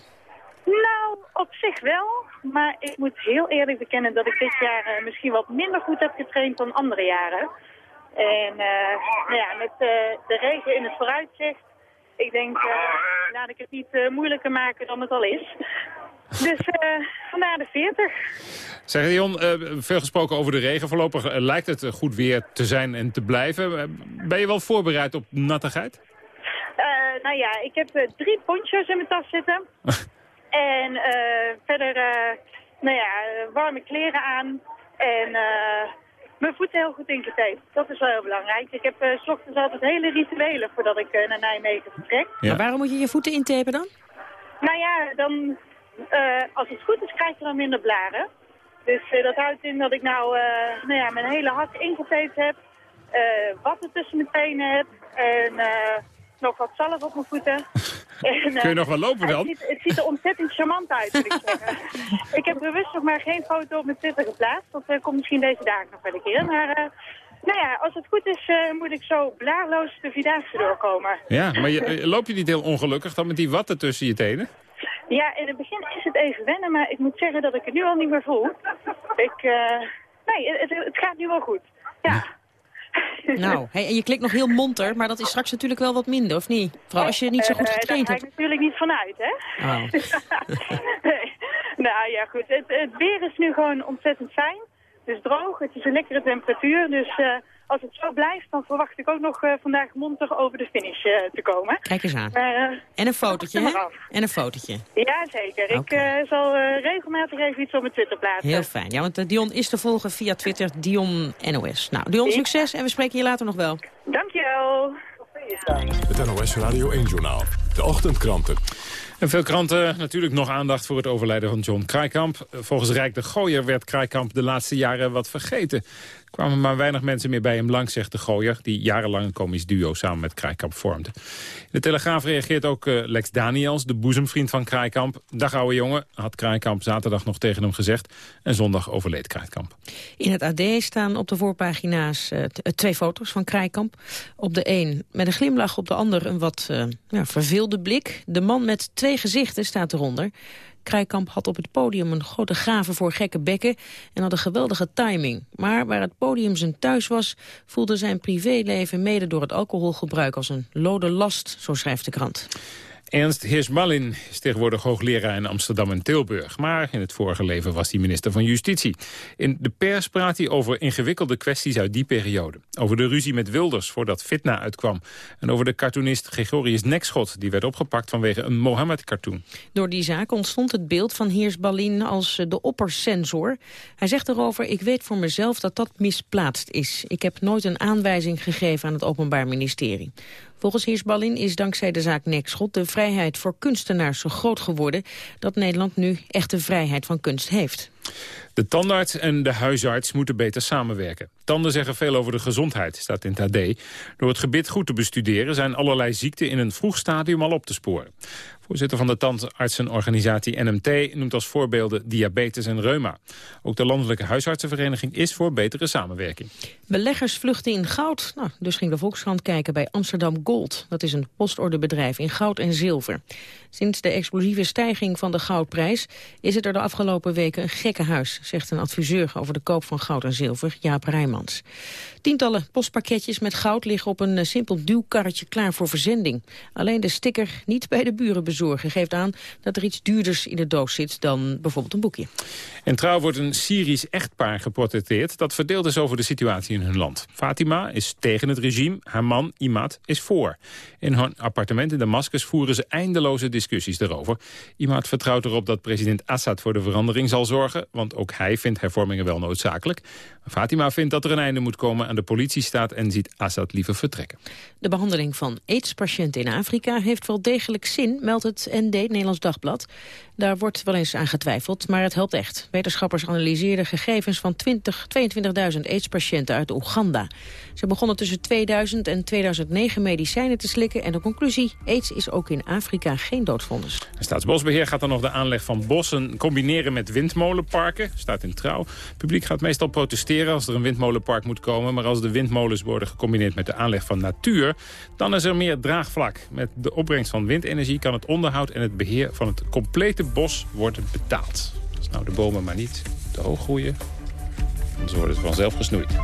[SPEAKER 48] Nou, op zich wel. Maar ik moet heel eerlijk bekennen dat ik dit jaar eh, misschien wat minder goed heb getraind dan andere jaren. En eh, nou ja, met eh, de regen in het vooruitzicht, ik denk, laat ik het niet moeilijker maken dan het al is. Dus vandaar de 40.
[SPEAKER 4] Zeg Dion, veel gesproken over de regen. Voorlopig lijkt het goed weer te zijn en te blijven. Ben je wel voorbereid op nattigheid?
[SPEAKER 48] Nou ja, ik heb drie poncho's in mijn tas zitten. [LAUGHS] en eh, verder, eh, nou ja, warme kleren aan. En eh, mijn voeten heel goed ingetapeerd. Dat is wel heel belangrijk. Ik heb eh, s ochtends altijd hele rituelen voordat ik naar Nijmegen vertrek.
[SPEAKER 5] Maar waarom moet je je voeten intapen dan?
[SPEAKER 48] Nou ja, dan, eh, als het goed is, krijg je dan minder blaren. Dus eh, dat houdt in dat ik nou, eh, nou ja, mijn hele hak ingetaped heb. eh watten tussen mijn tenen heb. En eh, nog wat zalf op mijn voeten. En, eh,
[SPEAKER 4] Kun je nog wel lopen dan?
[SPEAKER 48] Het ziet, het ziet er ontzettend charmant uit, moet ik zeggen. [LAUGHS] ik heb bewust nog maar geen foto op mijn Twitter geplaatst. Dat eh, komt misschien deze dagen nog wel een keer. Maar eh, nou ja, als het goed is, eh, moet ik zo blaarloos de Vierdaagse doorkomen.
[SPEAKER 4] Ja, maar je, eh, loop je niet heel ongelukkig dan met die watten tussen je tenen?
[SPEAKER 48] Ja, in het begin is het even wennen, maar ik moet zeggen dat ik het nu al niet meer voel. Ik, eh, nee, het, het gaat nu wel goed. Ja.
[SPEAKER 5] Nou, [LAUGHS] hey, en je klikt nog heel monter, maar dat is straks natuurlijk wel wat minder, of niet? Vooral als je niet zo goed
[SPEAKER 48] Eh,
[SPEAKER 5] getraind
[SPEAKER 48] Daar
[SPEAKER 5] hebt.
[SPEAKER 48] ga ik natuurlijk niet vanuit, hè?
[SPEAKER 5] Oh. [LAUGHS]
[SPEAKER 48] nee. Nou ja, goed. Het, het weer is nu gewoon ontzettend fijn. Het is droog, het is een lekkere temperatuur. Dus eh, als het zo blijft, dan verwacht ik ook nog eh, vandaag monter over de finish eh, te komen.
[SPEAKER 5] Kijk eens aan. En een fotootje, hè? En een fotootje.
[SPEAKER 48] Ja, zeker. Ik eh, zal eh, regelmatig even iets op mijn Twitter plaatsen.
[SPEAKER 5] Heel fijn. Ja, want Dion is te volgen via Twitter, Dion NOS. Nou, Dion, succes en we spreken je later nog wel.
[SPEAKER 48] Dankjewel.
[SPEAKER 3] Het NOS Radio 1-journaal. De ochtendkranten.
[SPEAKER 4] En veel kranten natuurlijk nog aandacht voor het overlijden van John Krijkamp. Volgens Rijk de Gooier werd Krijkamp de laatste jaren wat vergeten. Kwamen maar weinig mensen meer bij hem langs, zegt de Gooier... die jarenlang een komisch duo samen met Krijkamp vormde. De Telegraaf reageert ook eh, Lex Daniels, de boezemvriend van Krijkamp. Dag ouwe jongen, had Krijkamp zaterdag nog tegen hem gezegd. En zondag overleed Krijkamp.
[SPEAKER 5] In het AD staan op de voorpagina's eh, eh, twee foto's van Krijkamp. Op de een met een glimlach, op de ander een wat eh, ja, verveelde blik. De man met twee gezichten staat eronder. Krijkamp had op het podium een grote gave voor gekke bekken en had een geweldige timing. Maar waar het podium zijn thuis was, voelde zijn privéleven mede door het alcoholgebruik als een lode last, zo schrijft de krant.
[SPEAKER 4] Ernst Hirschballin is tegenwoordig hoogleraar in Amsterdam en Tilburg. Maar in het vorige leven was hij minister van Justitie. In de pers praat hij over ingewikkelde kwesties uit die periode. Over de ruzie met Wilders voordat Fitna uitkwam. En over de cartoonist Gregorius Nekschot. Die werd opgepakt vanwege een Mohammed-cartoon.
[SPEAKER 5] Door die zaak ontstond het beeld van Ballin als eh, de oppersensor. Hij zegt erover, ik weet voor mezelf dat dat misplaatst is. Ik heb nooit een aanwijzing gegeven aan het Openbaar Ministerie. Volgens Heers Ballin is dankzij de zaak Nekschot de vrijheid voor kunstenaars zo groot geworden... dat Nederland nu echte vrijheid van kunst heeft.
[SPEAKER 4] De tandarts en de huisarts moeten beter samenwerken. Tanden zeggen veel over de gezondheid, staat in het AD. Door het gebit goed te bestuderen zijn allerlei ziekten in een vroeg stadium al op te sporen. Voorzitter van de tandartsenorganisatie NMT noemt als voorbeelden diabetes en reuma. Ook de Landelijke Huisartsenvereniging is voor betere samenwerking.
[SPEAKER 5] Beleggers vluchten in goud. Nou, dus ging de Volkskrant kijken bij Amsterdam Gold. Dat is een postorderbedrijf in goud en zilver. Sinds de explosieve stijging van de goudprijs... is het er de afgelopen weken een gekkenhuis... zegt een adviseur over de koop van goud en zilver, Jaap Rijmans. Tientallen postpakketjes met goud liggen op een eh, simpel duwkarretje klaar voor verzending. Alleen de sticker niet bij de buren bezorgen geeft aan... dat er iets duurders in de doos zit dan bijvoorbeeld een boekje.
[SPEAKER 4] En trouw wordt een Syrisch echtpaar geportretteerd... dat verdeeld is over de situatie in hun land. Fatima is tegen het regime, haar man Imad is voor. In hun appartement in Damascus voeren ze eindeloze discussies daarover. Imad vertrouwt erop dat president Assad voor de verandering zal zorgen... want ook Ook hij vindt hervormingen wel noodzakelijk. Fatima vindt dat er een einde moet komen aan de politiestaat... en ziet Assad liever vertrekken.
[SPEAKER 5] De behandeling van AIDS-patiënten in Afrika heeft wel degelijk zin, meldt het ND, Nederlands Dagblad. Daar wordt wel eens aan getwijfeld, maar het helpt echt. Wetenschappers analyseerden gegevens van 22.000 AIDS-patiënten uit Oeganda. Ze begonnen tussen 2000 en 2009 medicijnen te slikken... en de conclusie, AIDS is ook in Afrika geen doodvonnis.
[SPEAKER 4] Staatsbosbeheer gaat dan nog de aanleg van bossen combineren met windmolenparken. Staat in trouw. Het publiek gaat meestal protesteren als er een windmolenpark moet komen. Maar als de windmolens worden gecombineerd met de aanleg van natuur... dan is er meer draagvlak. Met de opbrengst van windenergie kan het onderhoud en het beheer van het complete bos worden betaald. Als nou de bomen maar niet te hoog groeien, dan worden ze vanzelf gesnoeid.